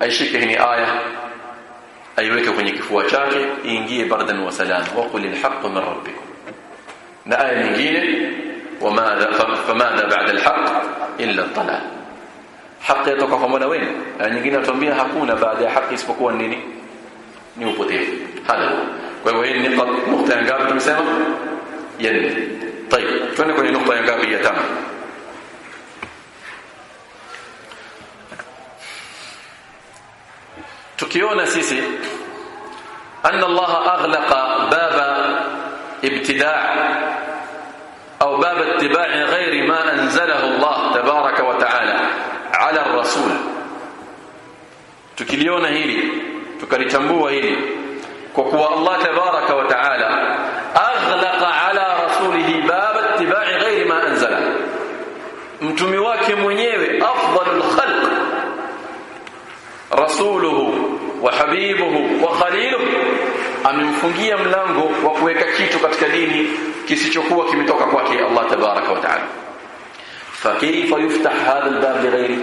aishike hii aya aiweke kwenye kifua chake iingie bardan wa salam wa qul alhaq min rabbikum na aya nyingine wamadha famadha ba'da alhaq illa ad-dalal haki yatoka kwa Mola wenu aya nyingine atuambia hakuna baada ya haki isipokuwa nini ni upotevu hada kwa hivyo hii ni nukta ngapi tumesema ya nne طيب twende kwenye nukta ya ngapi ya tano tukiona sisi Allah aghlaqa baba ibtidaa au baba ittiba'i ghairi ma anzalahu Allah tabaraka wa ta'ala ala ar-rasul tukiliona hili tukalitambua hili kwa kuwa Allah tabaraka wa ta'ala aghlaqa ala rasulihi baba ittiba'i ghairi ma anzala. Mtumi wake mwenyewe afdalul khalq rasuluhu wa habibuhu wa khaliluhu amemfungia mlango wa kuweka kitu katika dini kisichokuwa kimetoka kwake Allah tabaraka wa ta'ala fakaifa yuftah hadha albab lighairi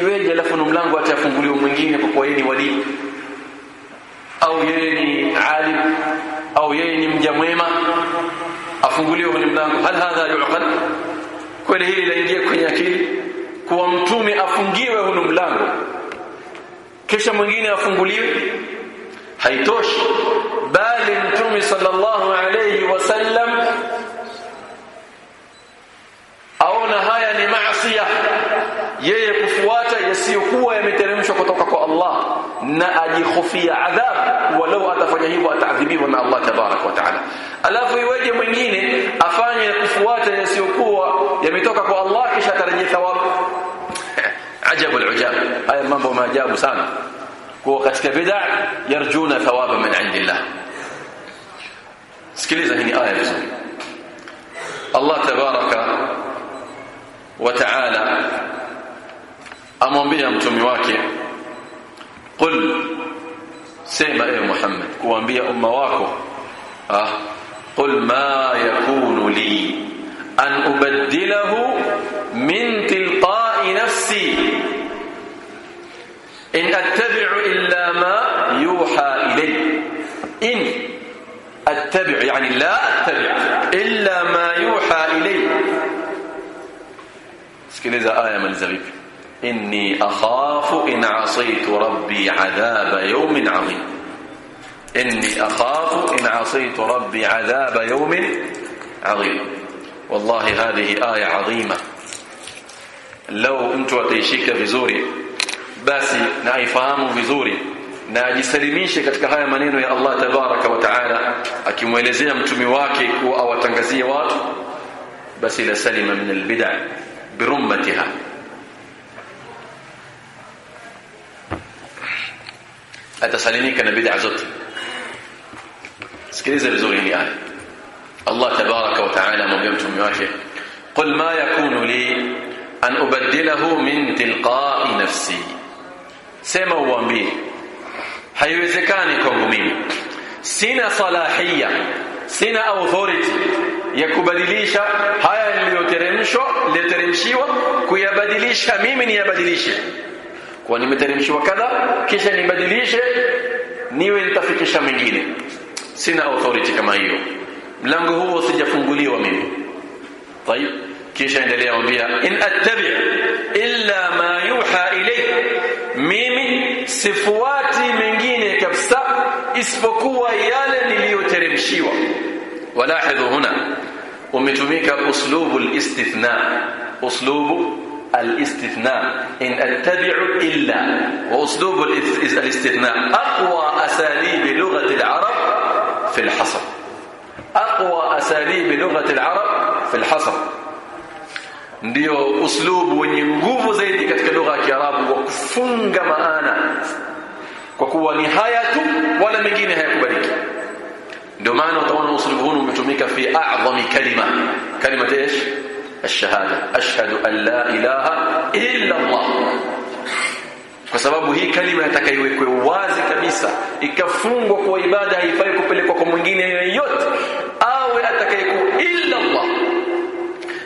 iweje alafu ni mlango atafunguliwa mwingine kwa kuwa yeye ni wali au yeye ni alim au yeye ni mja mwema afunguliwe ni mlango hal hadha yuqal kweli hili laingia kwenye akili kuwa mtume afungiwe huu mlango kisha mwingine afunguliwe haitoshi bali mtume sallallahu alayhi wasallam aona haya ni maasiya. Yeye kufuata yasiyokuwa yameteremshwa kutoka kwa Allah na ajihofia adhab walau atafanya hivyo ataadhibiwa na Allah tabarak wa taala. Alafu iweje mwingine afanye kufuata yasiyokuwa yametoka kwa Allah kisha atarejea thawabu? [laughs] Ajabu alujab. Haya mambo maajabu sana. Kwa katika bid'a yarjuna thawaba min indillah. Sikiliza hii aya vizuri. Allah tabaraka وتعالى. أمومبيا متمواكي قل سيما إيه محمد؟ وأنبيا أمواكو. آه. قل ما يكون لي أن أبدله من تلقاء نفسي. إن أتبع إلا ما يوحى إلي. إن أتبع يعني لا أتبع إلا ما يوحى إليه sikiliza aya maliza vipi إني أخاف إن عصيت ربي عذاب يوم عظيم إني أخاف إن عصيت ربي عذاب يوم عظيم والله هذه آية عظيمة لو أنت وتيشيك vizuri basi na aifahamu vizuri na ajisalimishe katika haya maneno ya Allah tabaraka wa taala akimwelezea mtumi wake kuwa awatangazie watu basi la salima min albid'a برمتها. اتسالينك أنا بدي عزوتي سكريزه بزوري هني آه. الله تبارك وتعالى مبيمتم يواجه قل ما يكون لي أن أبدله من تلقاء نفسي. سيما وانبيه هيوزكاني كونغ مين سين صلاحية. سين أوثورتي ya kubadilisha. Haya niliyoteremshwa niliyoteremshiwa kuyabadilisha. Mimi niyabadilishe. Kwa nimeteremshiwa kadha kisha nibadilishe niwe nitafikisha mengine. Sina authority kama hiyo. Mlango huo sijafunguliwa mimi. Tayib kisha endelea ambia in attabi illa ma yuha ilayhi. Mimi sifuati mengine kabisa isipokuwa yale niliyoteremshiwa. ولاحظوا هنا ومتوميك أسلوب الاستثناء أسلوب الاستثناء. إن أتبع إلا وأسلوب الاستثناء. أقوى أساليب لغة العرب في الحصر. أقوى أساليب لغة العرب في الحصر. ndio uslubu wenye nguvu zaidi katika lugha ya Kiarabu wa kufunga maana kwa kuwa ni haya tu ndio maana utaona uslubu huu umetumika fi a'zami kalima kalima إيش الشهاده اشهد ان لا اله الا الله kwa sababu hii kalima itakaiwekwe wazi kabisa ikafungwa kwa ibada haifai kupelekwa kwa mwingine yeyote awe atakayekuwa illa Allah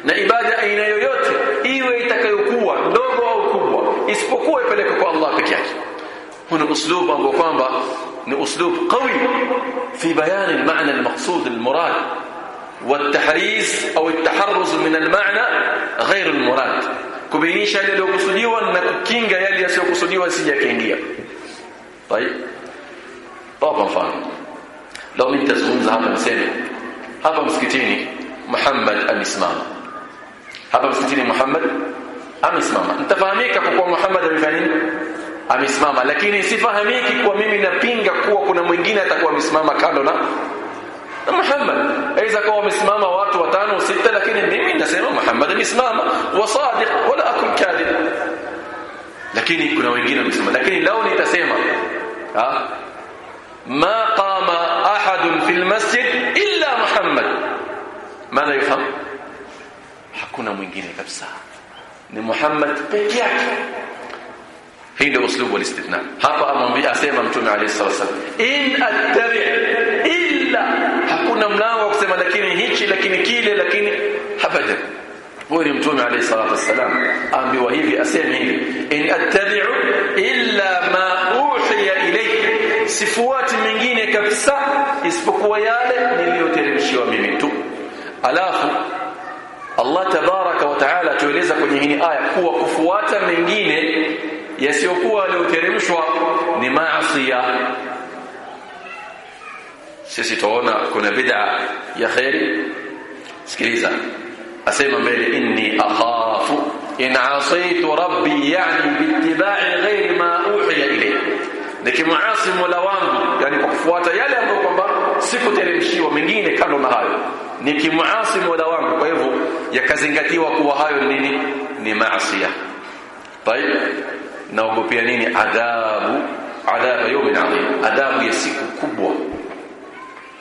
na ibada aina yoyote iwe itakayokuwa ndogo au kubwa isipokuwa ipelekwe kwa Allah peke yake huna uslub ambao kwamba لأسلوب قوي في بيان المعنى المقصود المراد والتحريز أو التحرز من المعنى غير المراد. كبينيش يلي لأقصديوة نكينجا يلي سيقصديوة سيكينجيا طيب. طبعا فهم لو من تزغمز هذا مسيري هذا مسكتيني محمد أم إسمام هذا مسكتيني محمد أم إسمام أنت فهميك أقول محمد أم فهمين amesimama lakini sifahamiki kwa mimi napinga kuwa kuna mwingine atakuwa amesimama kando na Muhammad aidha kwa wamesimama watu watano sita lakini mimi nasema Muhammad amesimama wa sadiq wala akul kadhib lakini kuna wengine wamesimama lakini lao nitasema ha ma qama ahad fi almasjid illa Muhammad madha yafham hakuna mwingine kabisa ni Muhammad pekee yake hii ndio uslubu wa istithna hapa amwambia asema mtume alayhi wasallam in attabi illa. Hakuna mlango wa kusema lakini hichi lakini kile lakini habada huyo ni mtume alayhi salatu wasallam ambiwa hivi aseme hivi in attabi'u illa ma uhiya ilayhi. Sifuati mengine kabisa isipokuwa yale niliyoteremshiwa mimi tu. Alafu Allah tabaraka wa taala tueleza kwenye hii aya kuwa kufuata mengine yasiyokuwa aliyoteremshwa ni maasi sisi tuona kuna bid'a ya khairi sikiliza asema mbele inni akhafu in asaitu rabbi yani biittiba'i ghairi ma uhiya ilayhi nikimuasi mola wangu yani kwa kufuata yale ambayo kwamba sikuteremshiwa mengine kando na hayo. Nikimuasi mola wangu kwa hivyo yakazingatiwa kuwa hayo ni nini? Ni maasiya tayeb naogopea nini? Adhabu. Adhabu yawmin adhim. Adhabu ya siku kubwa.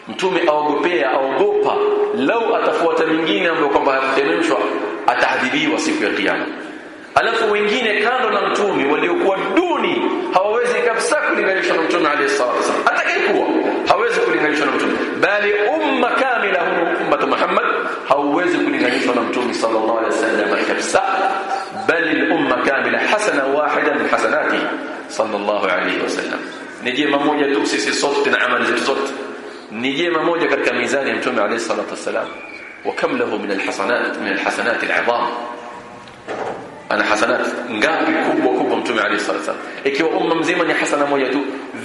Mtume aogopea aogopa. Lau atafuata mingine ambayo kwamba hakuteremshwa ataadhibiwa siku ya kiyama. Alafu wengine kando na mtume waliokuwa duni hawawezi kabisa kulinganishwa na mtume alayhi salatu wasallam atakayekuwa hawezi kulinganishwa na mtume. Bali umma kamila hunu umma Muhammad hauwezi kulinganishwa na mtume sallallahu alayhi wasallam kabisa بل الأمة كاملة حسنة واحدة من حسناته. صلى الله عليه وسلم. نجي ما موجة تؤسس صوت عمل زي صوت نجي ما موجة كالكميزان يمتم عليه الصلاة والسلام. وكم له من الحسنات من الحسنات العظام. أنا حسنات نقابي كوب وكوب يمتم عليه الصلاة والسلام. إكي وأمة مزيما يحسن موجة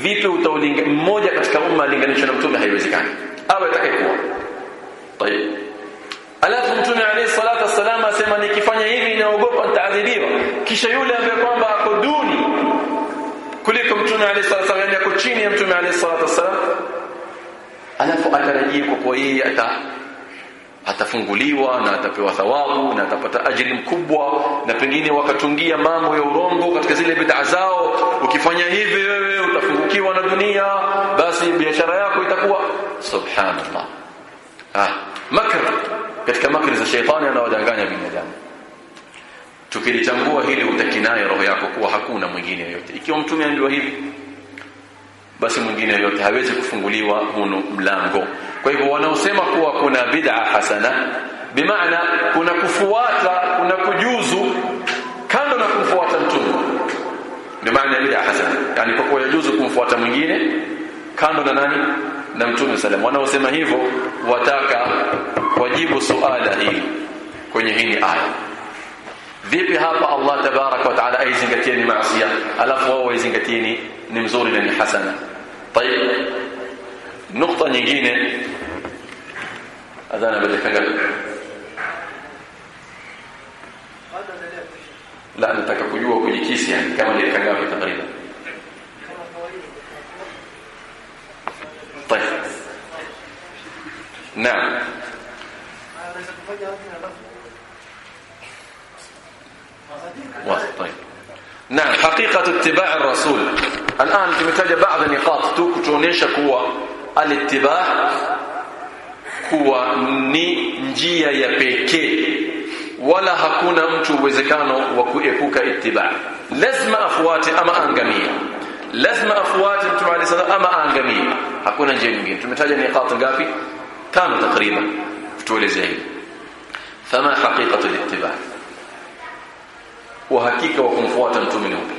في بيوتو موجة كأمة لنقنشن يمتم هيوزك عنه أو يتكيكوا طيب. Alafu mtume alayhi salatu wasallam asema nikifanya hivi naogopa nitaadhibiwa. Kisha yule ambaye kwamba ako duni kuliko mtume alayhi salatu wasallam yako ako chini ya mtume alayhi salatu wasallam alafu atarajia kwa kuwa yeye ata atafunguliwa na atapewa thawabu na atapata ajiri mkubwa na pengine wakatungia mambo ya urongo katika zile bid'a zao. Ukifanya hivi wewe utafungukiwa na dunia basi biashara yako itakuwa subhanallah. Ah makr katika makri za shetani anawadanganya binadamu. Tukilitambua hili utakinaye roho yako kuwa hakuna mwingine yote ikiwa mtume ameambiwa hivi basi mwingine yote hawezi kufunguliwa huno mlango. Kwa hivyo wanaosema kuwa kuna bid'a hasana bimaana kuna kufuata kuna kujuzu kando na kumfuata mtume. Bimaana bid'a hasana. Yani kwa kuwa yajuzu kumfuata mwingine kando na nani na mtume sallam wanaosema hivyo wataka wajibu suala hili kwenye hii aya vipi hapa Allah tabaraka wa taala aizingatie ni maasiya alafu wao waizingatie ni mzuri na ni hasana طيب nukta nyingine adhana badaka ngapi la nataka kujua kujikisi yani kama ni dakika ngapi takriban طيب. نعم. طيب. نعم حقيقة اتباع الرسول. الآن في مثال بعض النقاط توك تونيشة كوا الاتباع كوا ني نجية يبيكي ولا هكونا متو وزكانو وكو اتباع. لازم أفواتي أما أنقمية lazima afuate mtume alayhi salam ama angamie hakuna njia nyingine tumetaja niqat ngapi tano takriban tuelezee hili fama haqiqatu litibaa uhakika wa kumfuata mtume ni upi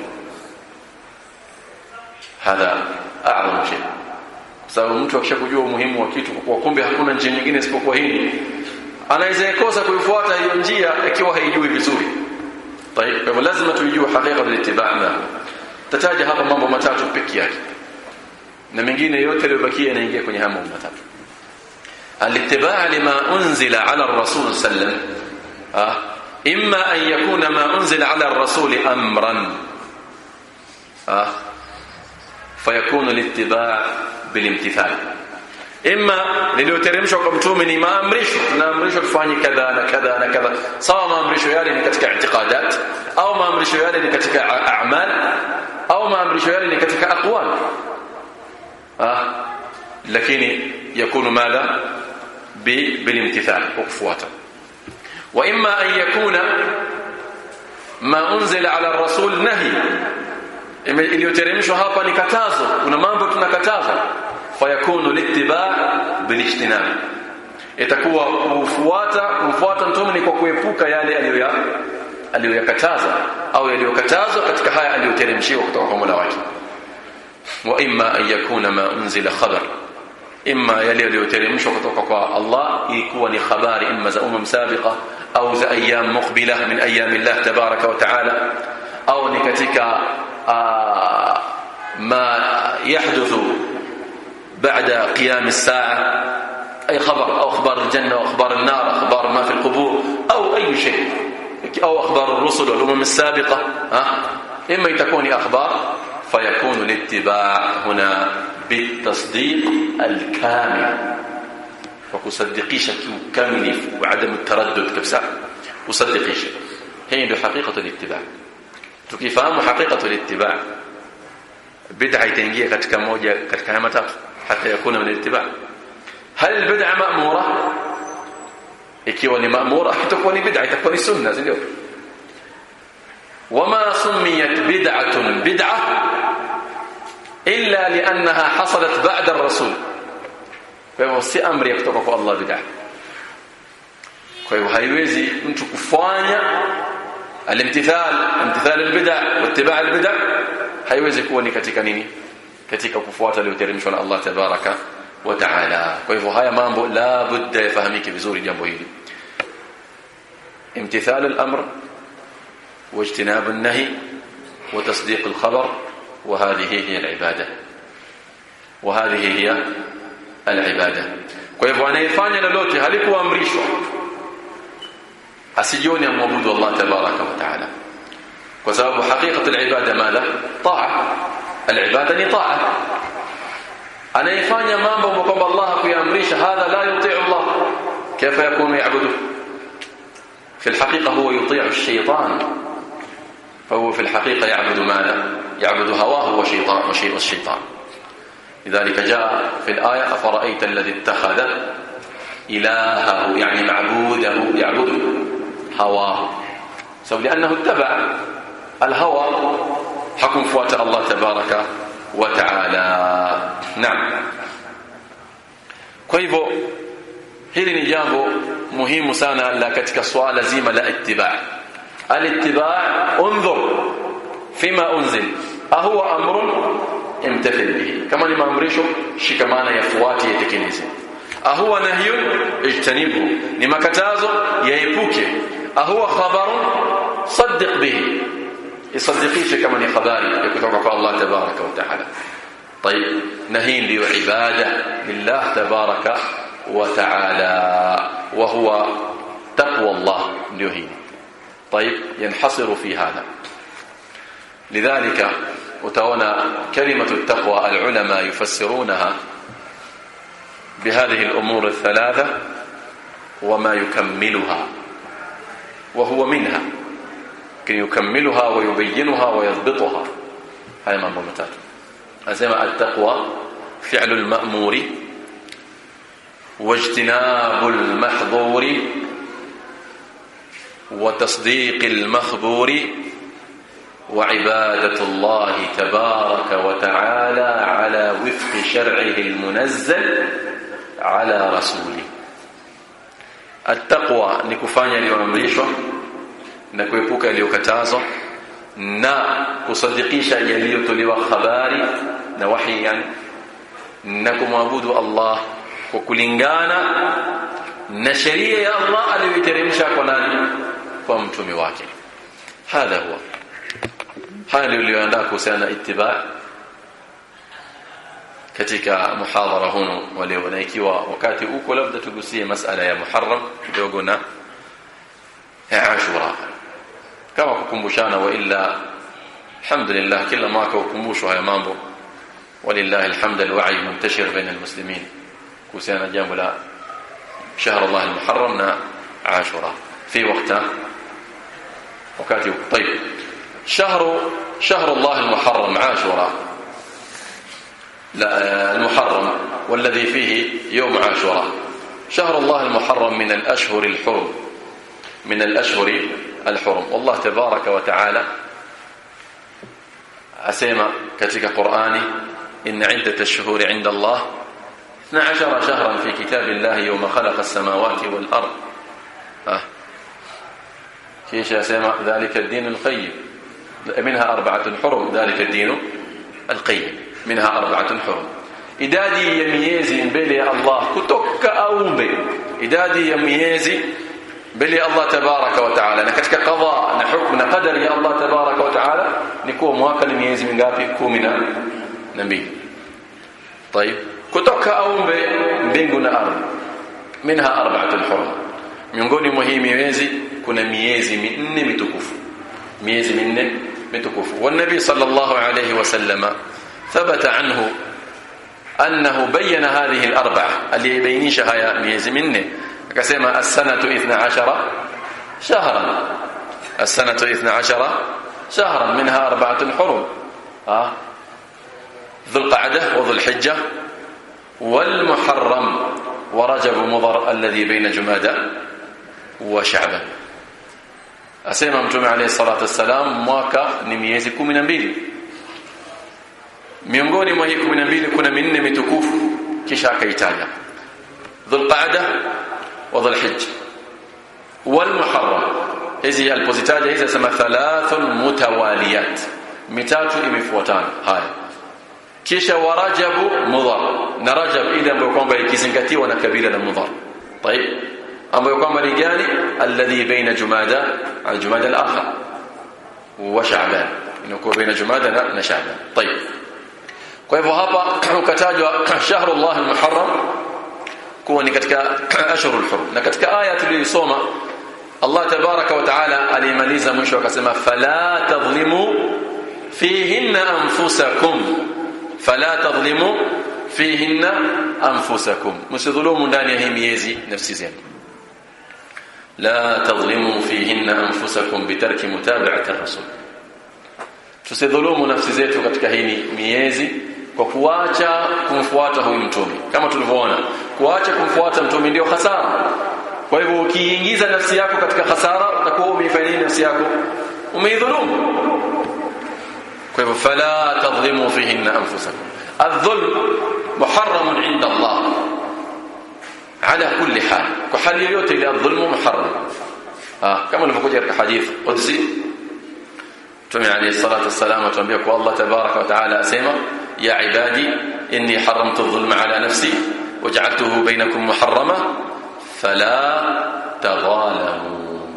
hadha a'zamu shay sababu mtu akishakujua umuhimu wa kitu kwa kumbe hakuna njia nyingine isipokuwa hii anaweza kosa kuifuata hiyo njia ikiwa haijui vizuri طيب kwa lazima tuijue hakika ya itibaa na tataja hapa mambo matatu pekee yake na mengine yote yaliyobakia yanaingia kwenye mambo matatu الاتباع لما أنزل على الرسول صلى الله عليه وسلم آه. إما أن يكون ما أنزل على الرسول أمرا آه. إما لليوترمشwa kwa mtume ni maamrisho tunaamrishwa tufanye kadha na kadha na kadha sawa maamrisho yale ni katika i'tiqadat au maamrisho yale ni katika a'mal au maamrisho yale ni katika aqwal ah lakini yakunu madha بالامتثال وكفواته واما ان يكون ما انزل على الرسول نهي iliyoteremshwa hapa ni katazo kuna mambo tunakataza fayakunu littiba bilijtinab itakuwa kufuata kufuata mtume ni kwa kuepuka yale aliyoya aliyoyakataza au yaliyokatazwa katika haya aliyoteremshiwa kutoka kwa Mola wake wa imma an yakuna ma unzila khabar imma yale yaliyoteremshwa kutoka kwa Allah ilikuwa ni habari imma za umam sabiqa au za ayyam muqbila min ayyam Allah tabaraka wa taala au ni katika ما يحدث بعد قيام الساعة أي خبر؟ أو أخبار الجنة وأخبار النار أخبار ما في القبور أو أي شيء. أو أخبار الرسل والأمم السابقة ها؟ إما تكون أخبار فيكون الاتباع هنا بالتصديق الكامل. وكصدقيش كامل وعدم التردد كبسا وصدقيش هي حقيقة الاتباع. tukifahamu haqiqatu littiba bid'a itaingia katika moja katika حتى يكون من الاتباع. هل البدعة مأمورة؟ يكون مأمورة تكون بدعة تكون سنة اليوم. وما سميت بدعة بدعة إلا لأنها حصلت بعد الرسول. فيوصي أمر يكتبك الله بدعة. فهو هايوزي أنت كفوانيا الامتثال امتثال البدع واتباع البدع هايوزي كوني كتكنيني. Katika kufuata aliyoteremshwa na Allah tabaraka wa taala kwa hivyo haya mambo la budda yafahamike vizuri jambo hili امتثال الامر واجتناب النهي وتصديق الخبر وهذه هي العباده وهذه هي العباده kwa hivyo anayefanya lolote halikuamrishwa asijione amwabudu Allah tabaraka wa taala kwa sababu hakika al-ibada madha taa ni taa anayefanya mambo kwamba Allah kuyaamrisha hadha la yutii Allah كيف يكون يعبده في الحقيقة هو يطيع الشيطان. فهو في الحقيقة يعبد ماذا؟ يعبد هواه وشيطان وشيء الشيطان. لذلك جاء في الآية أفرأيت الذي اتخذ إلهه يعني معبوده يعبده هواه. سبب لأنه اتبع الهوى. حكم فوات الله تبارك وتعالى. نعم. كيف هذه نجابه مهم سانا لكتك سؤال زيما لاتباع الاتباع انظر فيما أنزل. أهو أمر امتثل به. كما لما أمرشه شكمان يفوات يتكنز أهو نهي اجتنبه. لما كتازه يأيبوك أهو خبر صدق به. يصدقيش كما ني يكتب يكتبك الله تبارك وتعالى. طيب نهين لعبادة لله تبارك وتعالى وهو تقوى الله نهين طيب ينحصر في هذا. لذلك وتونا كلمة التقوى العلماء يفسرونها بهذه الأمور الثلاثة وما يكملها وهو منها. كي يكملها ويبينها ويضبطها. هاي mambo matatu asema التقوى فعل المأمور واجتناب المحظور وتصديق المخبور وعبادة الله تبارك وتعالى على وفق شرعه المنزل على رسوله. التقوى ni kufanya yaliyoamrishwa na kuepuka yaliyokatazwa na kusadikisha yaliyotolewa habari na wahiyan na kumwabudu Allah kwa kulingana na sheria ya Allah aliyoiteremsha kwa nani kwa mtume wake hadha huwa hali uliyoandaa kuhusiana na ittiba katika muhadhara huno wa leo na ikiwa wakati uko labda tugusie masala ya Muharram kidogo na Ashura kama kukumbushana wa illa alhamdulillah kila mwaka ukumbushwa haya mambo walillahi alhamd alwa'i muntashir baina almuslimin kuhusiana jambo la شهر الله المحرم na Ashura في وقتها wakati طيب شهر شهر الله المحرم عاشوراء لا المحرم والذي فيه يوم عاشوراء شهر الله المحرم من الأشهر الحرم من الأشهر الحرم. والله تبارك وتعالى أسيما كتك قرآني إن عدة الشهور عند الله 12 شهرا في كتاب الله يوم خلق السماوات والأرض. كيش أسيما ذلك الدين القيم. منها أربعة حرم ذلك الدين القيم. منها أربعة حرم. mbele ya Allah kutoka aumbe idadi ya miezi بل الله تبارك وتعالى. أنا ketika قضاء أنا حكم أنا قدر يا الله تبارك وتعالى. نكون مواكل ميزي من غافي 10 نبي. طيب كتوكا اومب بينغونا ارض منها أربعة الحرم. من ميونغوني مهي ميزي كنا ميزي من 4 ميزي من 4 والنبي صلى الله عليه وسلم ثبت عنه أنه بين هذه الأربعة اللي يبينيش هيا ميزي من akasema as-sanatu 12 شهرا السنة 12 شهرا منها أربعة حرم آه. ذو القعدة وذو الحجة والمحرم ورجب مضر الذي بين جمادى وشعبان asema mtume alayhi salatu wassalam mwaka ni miezi 12 miongoni mwa hii 12 kuna minne mitukufu kisha akaitaja dhulqaada وضع الحج. والمحرم. هذه البوزيتال هذه سما ثلاث متواليات. متاتو امفوتان هاي. كيش ورجب مضر. نرجب إذا بيقوم بيكسنكتي ونكبير المضر طيب. أما يقوم الرجال الذي بين جمادة على جمادة الآخر. وشعبان. إنه يكون بين جمادة نشعبان طيب. كيف هذا [clears throat] [clears throat] شهر الله المحرم. Kuwa ni katika ashhurul hurum na katika aya tuliyosoma Allah tabaraka wa taala alimaliza mwisho akasema fala tadhlimu fihinna anfusakum fala tadhlimu fihinna anfusakum msidhulumu ndani ya hii miezi nafsi zenu la tadhlimu fihinna anfusakum bitarki mutaba'ati ar-rasul tusidhulumu nafsi zetu katika hii miezi kwa kuacha kumfuata huyu mtume kama tulivyoona kuacha kumfuata mtume ndio hasara kwa hivyo ukiingiza nafsi yako katika hasara utakuwa umeifanyia nafsi yako umeidhulumu kwa hivyo fala tadhlimu fihinna anfusakum الظلم محرم عند الله على كل حال وحال yoyote ile الظلم محرم ah kama ilivyokuja katika hadith qudsi Mtume alayhi salatu wassalam atuambia kwa Allah tabaraka wa taala asema ya ibadi inni haramtu adh-dhulma ala nafsi وجعلته بينكم محرمة فلا تظالموا.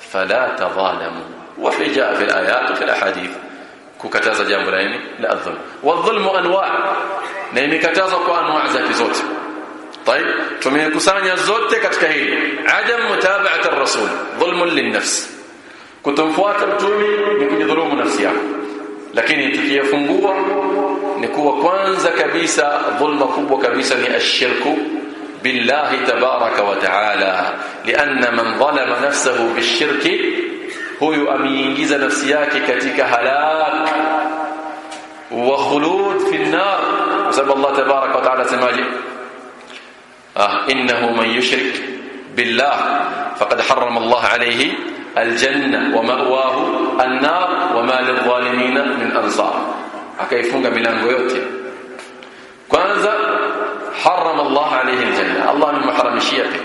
فلا تظالموا. وفي جاء في الآيات وفي الأحاديث. كتازة جامب لأيني لا الظلم. والظلم أنواع. نيني كتازة أنواع زي زوت. طيب تمين كسانيا زوت كتكهين عدم متابعة الرسول. ظلم للنفس. كنت مفواتا بتومي يكون ظلم نفسيا. لكن يتفيه فنبوة ni kuwa kwanza kabisa dhulma kubwa kabisa ni ashirku lianna man dhalama nafsahu bishirki huyu ameingiza nafsi yake katika halak wa khulud fi an-nar sababu Allah tabaraka wa taala semaje ah innahu man yushrik billah faqad harrama Allah alayhi الجنة ومأواه النار وما للظالمين من أنصار akaifunga milango yote kwanza harama Allah alayhi aljanna Allah amemharamishia pepo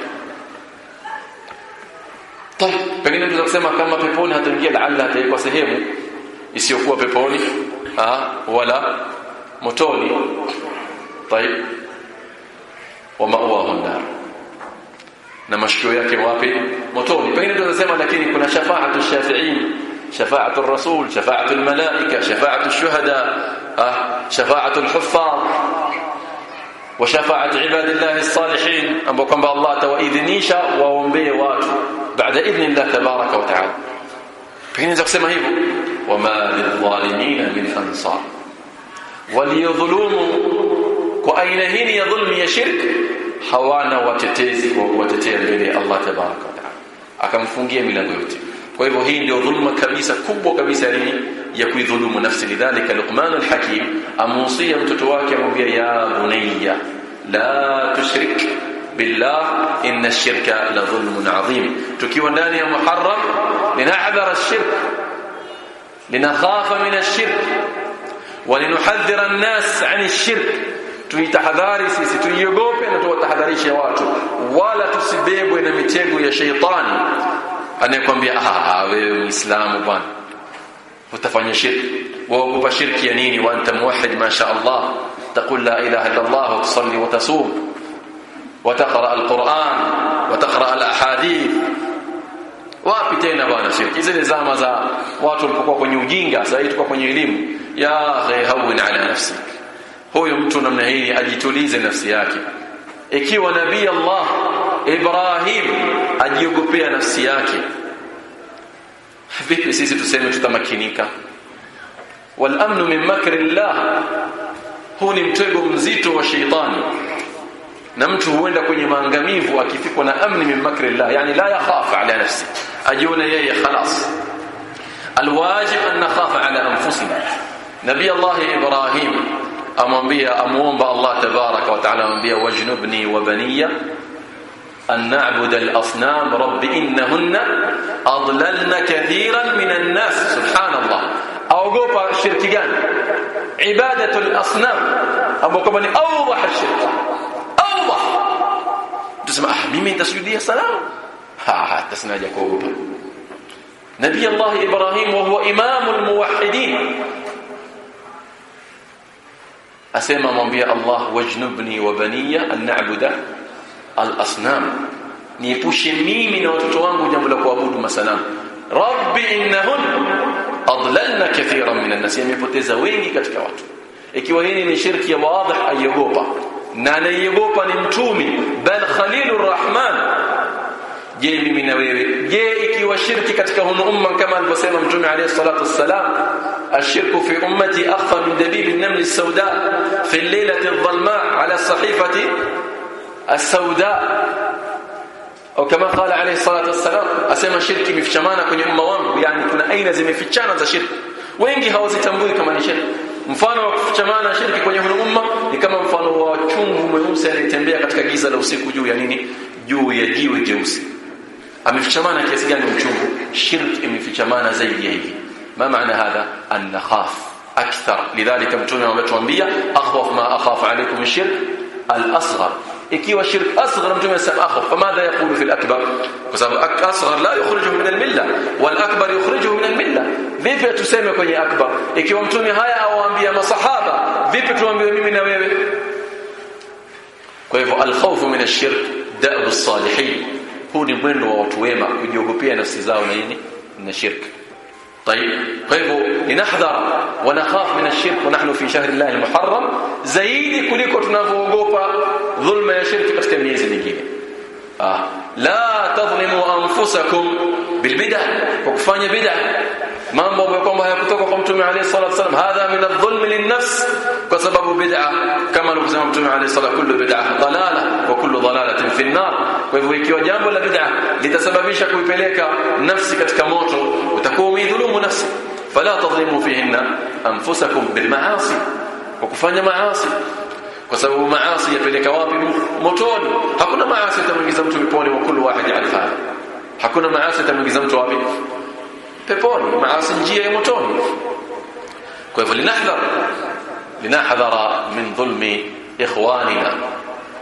طيب pengine tunaweza kusema kama peponi hataingia laalla ataikuwa sehemu isiyokuwa peponi ah wala motoni طيب ومأواه النار na mashukio yake wapi motoni pengine tunasema lakini kuna shafaatu shafi'in شفاعة الرسول شفاعة الملائكة شفاعة الشهداء آه، شفاعة الحفار وشفاعة عباد الله الصالحين. أبوكم بأ الله وإذني شاء وومبي واتو بعد إذن الله تبارك وتعالى. بحين إذا قسمه وما للظالمين من أنصار. وليظلوم كأين هين يظلم يشرك حوانا وتتيزي وتتيزي الله تبارك وتعالى. أكم فنجي من الغيوتين kwa hivyo hii ndio dhulma kabisa kubwa kabisa ni ya kuidhulumu nafsi lidhalika Luqman al-Hakim amusia mtoto wake amwambia ya bunayya la tushrik billah inna ash-shirka la dhulmun adhim tukiwa ndani ya muharram linahdhara ash-shirk linakhafa min ash-shirk ولنحذر الناس عن الشرك tuitahadhari sisi tuiogope na tuwatahadharishe watu wala tusibebwe na mitego ya sheitani anayekwambia ah, ah, wewe muislamu bwana utafanya shirki waogopa shirki ya nini? Wa anta muwahhid ma sha Allah. Taqul la ilaha illa Allah tusalli wa tasum. Wa taqra alquran wa taqra alahadith. Wapi tena bwana shirki? Zile zama za watu walipokuwa kwenye ujinga sasa hivi tuko kwenye elimu. Ya ghayhawin ala nafsi. Huyo mtu namna hii ajitulize nafsi yake. Ikiwa nabii Allah Ibrahim ajiogopea nafsi yake vipi sisi tuseme tutamakinika walamnu min makri llah huu ni mtego mzito wa sheitani na mtu huenda kwenye maangamivu akifikwa na amni min makri llah yani la yakhafu ala nafsi ajiona yeye khalas alwajib an nakhafa ala anfusina nabii allah ibrahim amwambia amuomba allah tabaraka wa taala amwambia wajnubni wa baniya أن نعبد الأصنام رب إنهن أضللن كثيرا من الناس. سبحان الله أوقوبا الشركيان عبادة الأصنام. أبو كمان أوضح الشرك. أوضح. تسمع مين تسجدية السلام ها تسمع جاكوبا نبي الله إبراهيم وهو إمام الموحدين. أسمى منبيا الله واجنبني وبني أن نعبد الأصنام. نيبوشي ميمي نوتو وانغو جنب لكو عبودو مسلام ربي إنهن أضللنا كثيرا من الناس يعني يبوتيزا وينغي كتكوات إكي وهيني نشركي واضح أي يغوبا نانا يغوبا نمتومي بل خليل الرحمن جي ميمي نويري جي إكي وشركي كتكهن امم كما قال الوسيلة مجومي عليه الصلاة والسلام الشرك في أمتي أخفى من دبيب النمل السوداء في الليلة الظلماء على الصحيفة السوداء. أو كما قال عليه الصلاة والسلام أسمى شركي مفشمانا كن يوم يعني كنا أين زمي فتشانا زا شركي وينجي هوا زيتنبوذي كما نشركي مفانا وفشمانا شركي كن يوم الأمة كما مفانا وشنه ميوسى لتنبيه قد كجيزة لو سيكو جو يعني جو يجيو جوس أمي فشمانا كيسيان مشنه شركي أمي فشمانا زي يهي. ما معنى هذا؟ أن نخاف أكثر. لذلك مجونا ومجوان بي أخوف ما أخاف عليكم الشرك الأصغر. Ikiwa shirk asghar mtume asema akhaf famadha yaqulu fil akbar kwa sababu asghar la yukhrijuhu min al-milla wal akbar yukhrijuhu min al-milla vipi tuseme kwenye akbar ikiwa mtume haya awaambia masahaba vipi tuambiwe mimi na wewe kwa hivyo al-khawf min ash-shirk da'bu as-salihin huu ni mwendo wa watu wema kujiogopea nafsi zao na nini na shirki طيب طيب لنحذر ونخاف من الشرك. ونحن في شهر الله المحرم. زيد كليكو تنافو غوبا. ظلم يا شرك قد كان آه. لا تظلموا أنفسكم بالبدع. وكفاني بدع. ما مبوكم بها كتوكو قمتم عليه الصلاة والسلام. هذا من الظلم للنفس. كسبب بدعة. كما نبزم قمتم عليه الصلاة كل بدعة ضلالة. وكل ضلالة في النار. ويبوكي وجامل بدعة؟ لتسببشك ويبليك نفسك تكموت وتكومي ذلوم نفسك. فلا تظلموا فيهن أنفسكم بالمعاصي. وكفان معاصي. وسبب معاصي في الكواب مطول حكونا معاصي تمنجزمت بيبوني وكل واحد يعرف هذا. حكونا معاصي تمنجزمت وابي. بيبوني معاصي جيه مطول كيف لنحذر؟ لنحذر من ظلم إخواننا.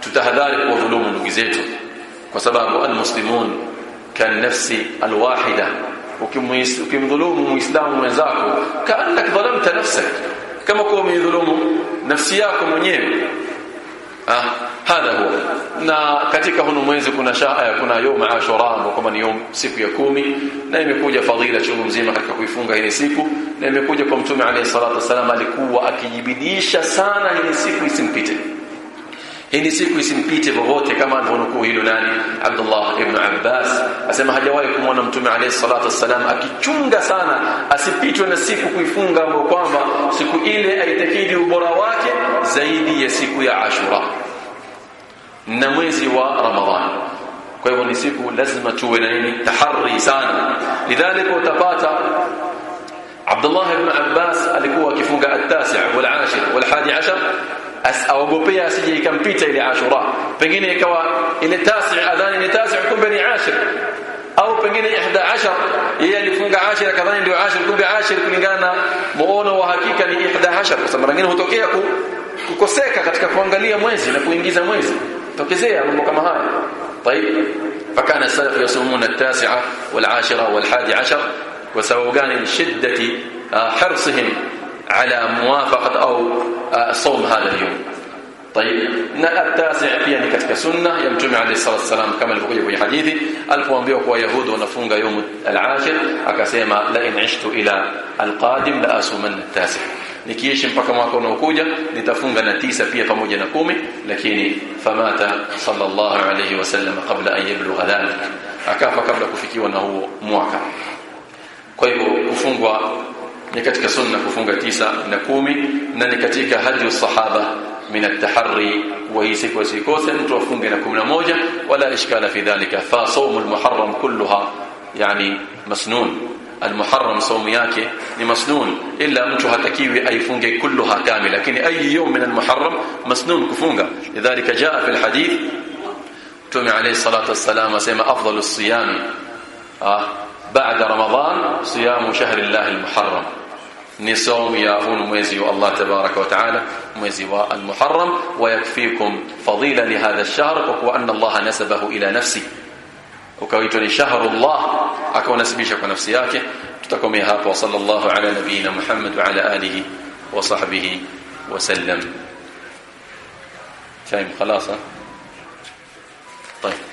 تتهذارك وظلوم نجزيته وسبب المسلمون كالنفس الواحدة. Ukimdhulumu muislamu mwenzako kaanak dhalamta nafsak. Kama kuwa umeidhulumu nafsi yako mwenyewe. Ah hada huwa. Na katika hunu mwezi kuna shaa kuna yom ashura kama ni yom siku ya kumi na imekuja fadhila chungu mzima katika kuifunga ile siku na imekuja kwa mtume alayhi salatu wasalam alikuwa akijibidisha sana ile siku isimpite hii siku isimpite vovote kama alivyonukuu hilo nani Abdullah ibn Abbas asema hajawahi kumwona mtume alayhi salatu wasalam akichunga sana asipitwe na siku kuifunga ambayo kwamba siku ile aitakidi ubora wake zaidi ya siku ya Ashura na mwezi wa Ramadhan kwa hivyo ni siku lazima tuwe na nini tahari sana lidhalika utapata Abdullah ibn Abbas alikuwa akifunga at-tasi' wal-ashir wal-hadi 'ashar aogopea asije ikampita ile Ashura pengine ikawa ile tasi adhani ni tasi kumbe ni ashir au pengine 11 yeye alifunga ashir kadhani ndio ashir kumbe ashir kulingana na muono wa hakika ni 11 kwa sababu nyingine hutokea kukoseka katika kuangalia mwezi na kuingiza mwezi tokezea mambo kama haya طيب فكان السلف يصومون التاسعه والعاشره والحادي عشر وسبب كان لشده حرصهم على موافقة أو آه، صوم هذا اليوم. طيب التاسع فيها نكتك سنة يوم جمع عليه الصلاة والسلام كما البقية في حديثي ألف وانبيوك ويهود ونفونغ يوم العاشر أكسيما لئن عشت إلى القادم لأسومن التاسع. نكيش فكما كون وكوجة نتفونغ نتيسة فيها فموجة نقومي لكن فمات صلى الله عليه وسلم قبل أن يبلغ ذلك. أكافة قبل كفكي ونهو موعك كيف كفونغ ni katika sunna kufunga tisa na kumi na ni katika hadi sahaba min at-tahri wa hii siku sikose mtu afunge na 11 wala ishkala fi dhalika fa sawm al-muharram kulluha yani masnun المحرم صوم yake ni masnun illa mtu hatakiwi aifunge kulluha kamil lakini ayi yawm min almuharram masnun kufunga lidhalika jaa fi alhadith tumi alayhi salatu wassalam asema afdalu as-siyam بعد رمضان صيام شهر الله المحرم نصوم ياهون ميزي الله تبارك وتعالى ميزي المحرم ويكفيكم فضيلة لهذا الشهر وكو أن الله نسبه إلى نفسي. وكويتني شهر الله أكو نسبيشك ونفسياك تتكم يهاب وصلى الله على نبينا محمد وعلى آله وصحبه وسلم. شايم خلاصة طيب.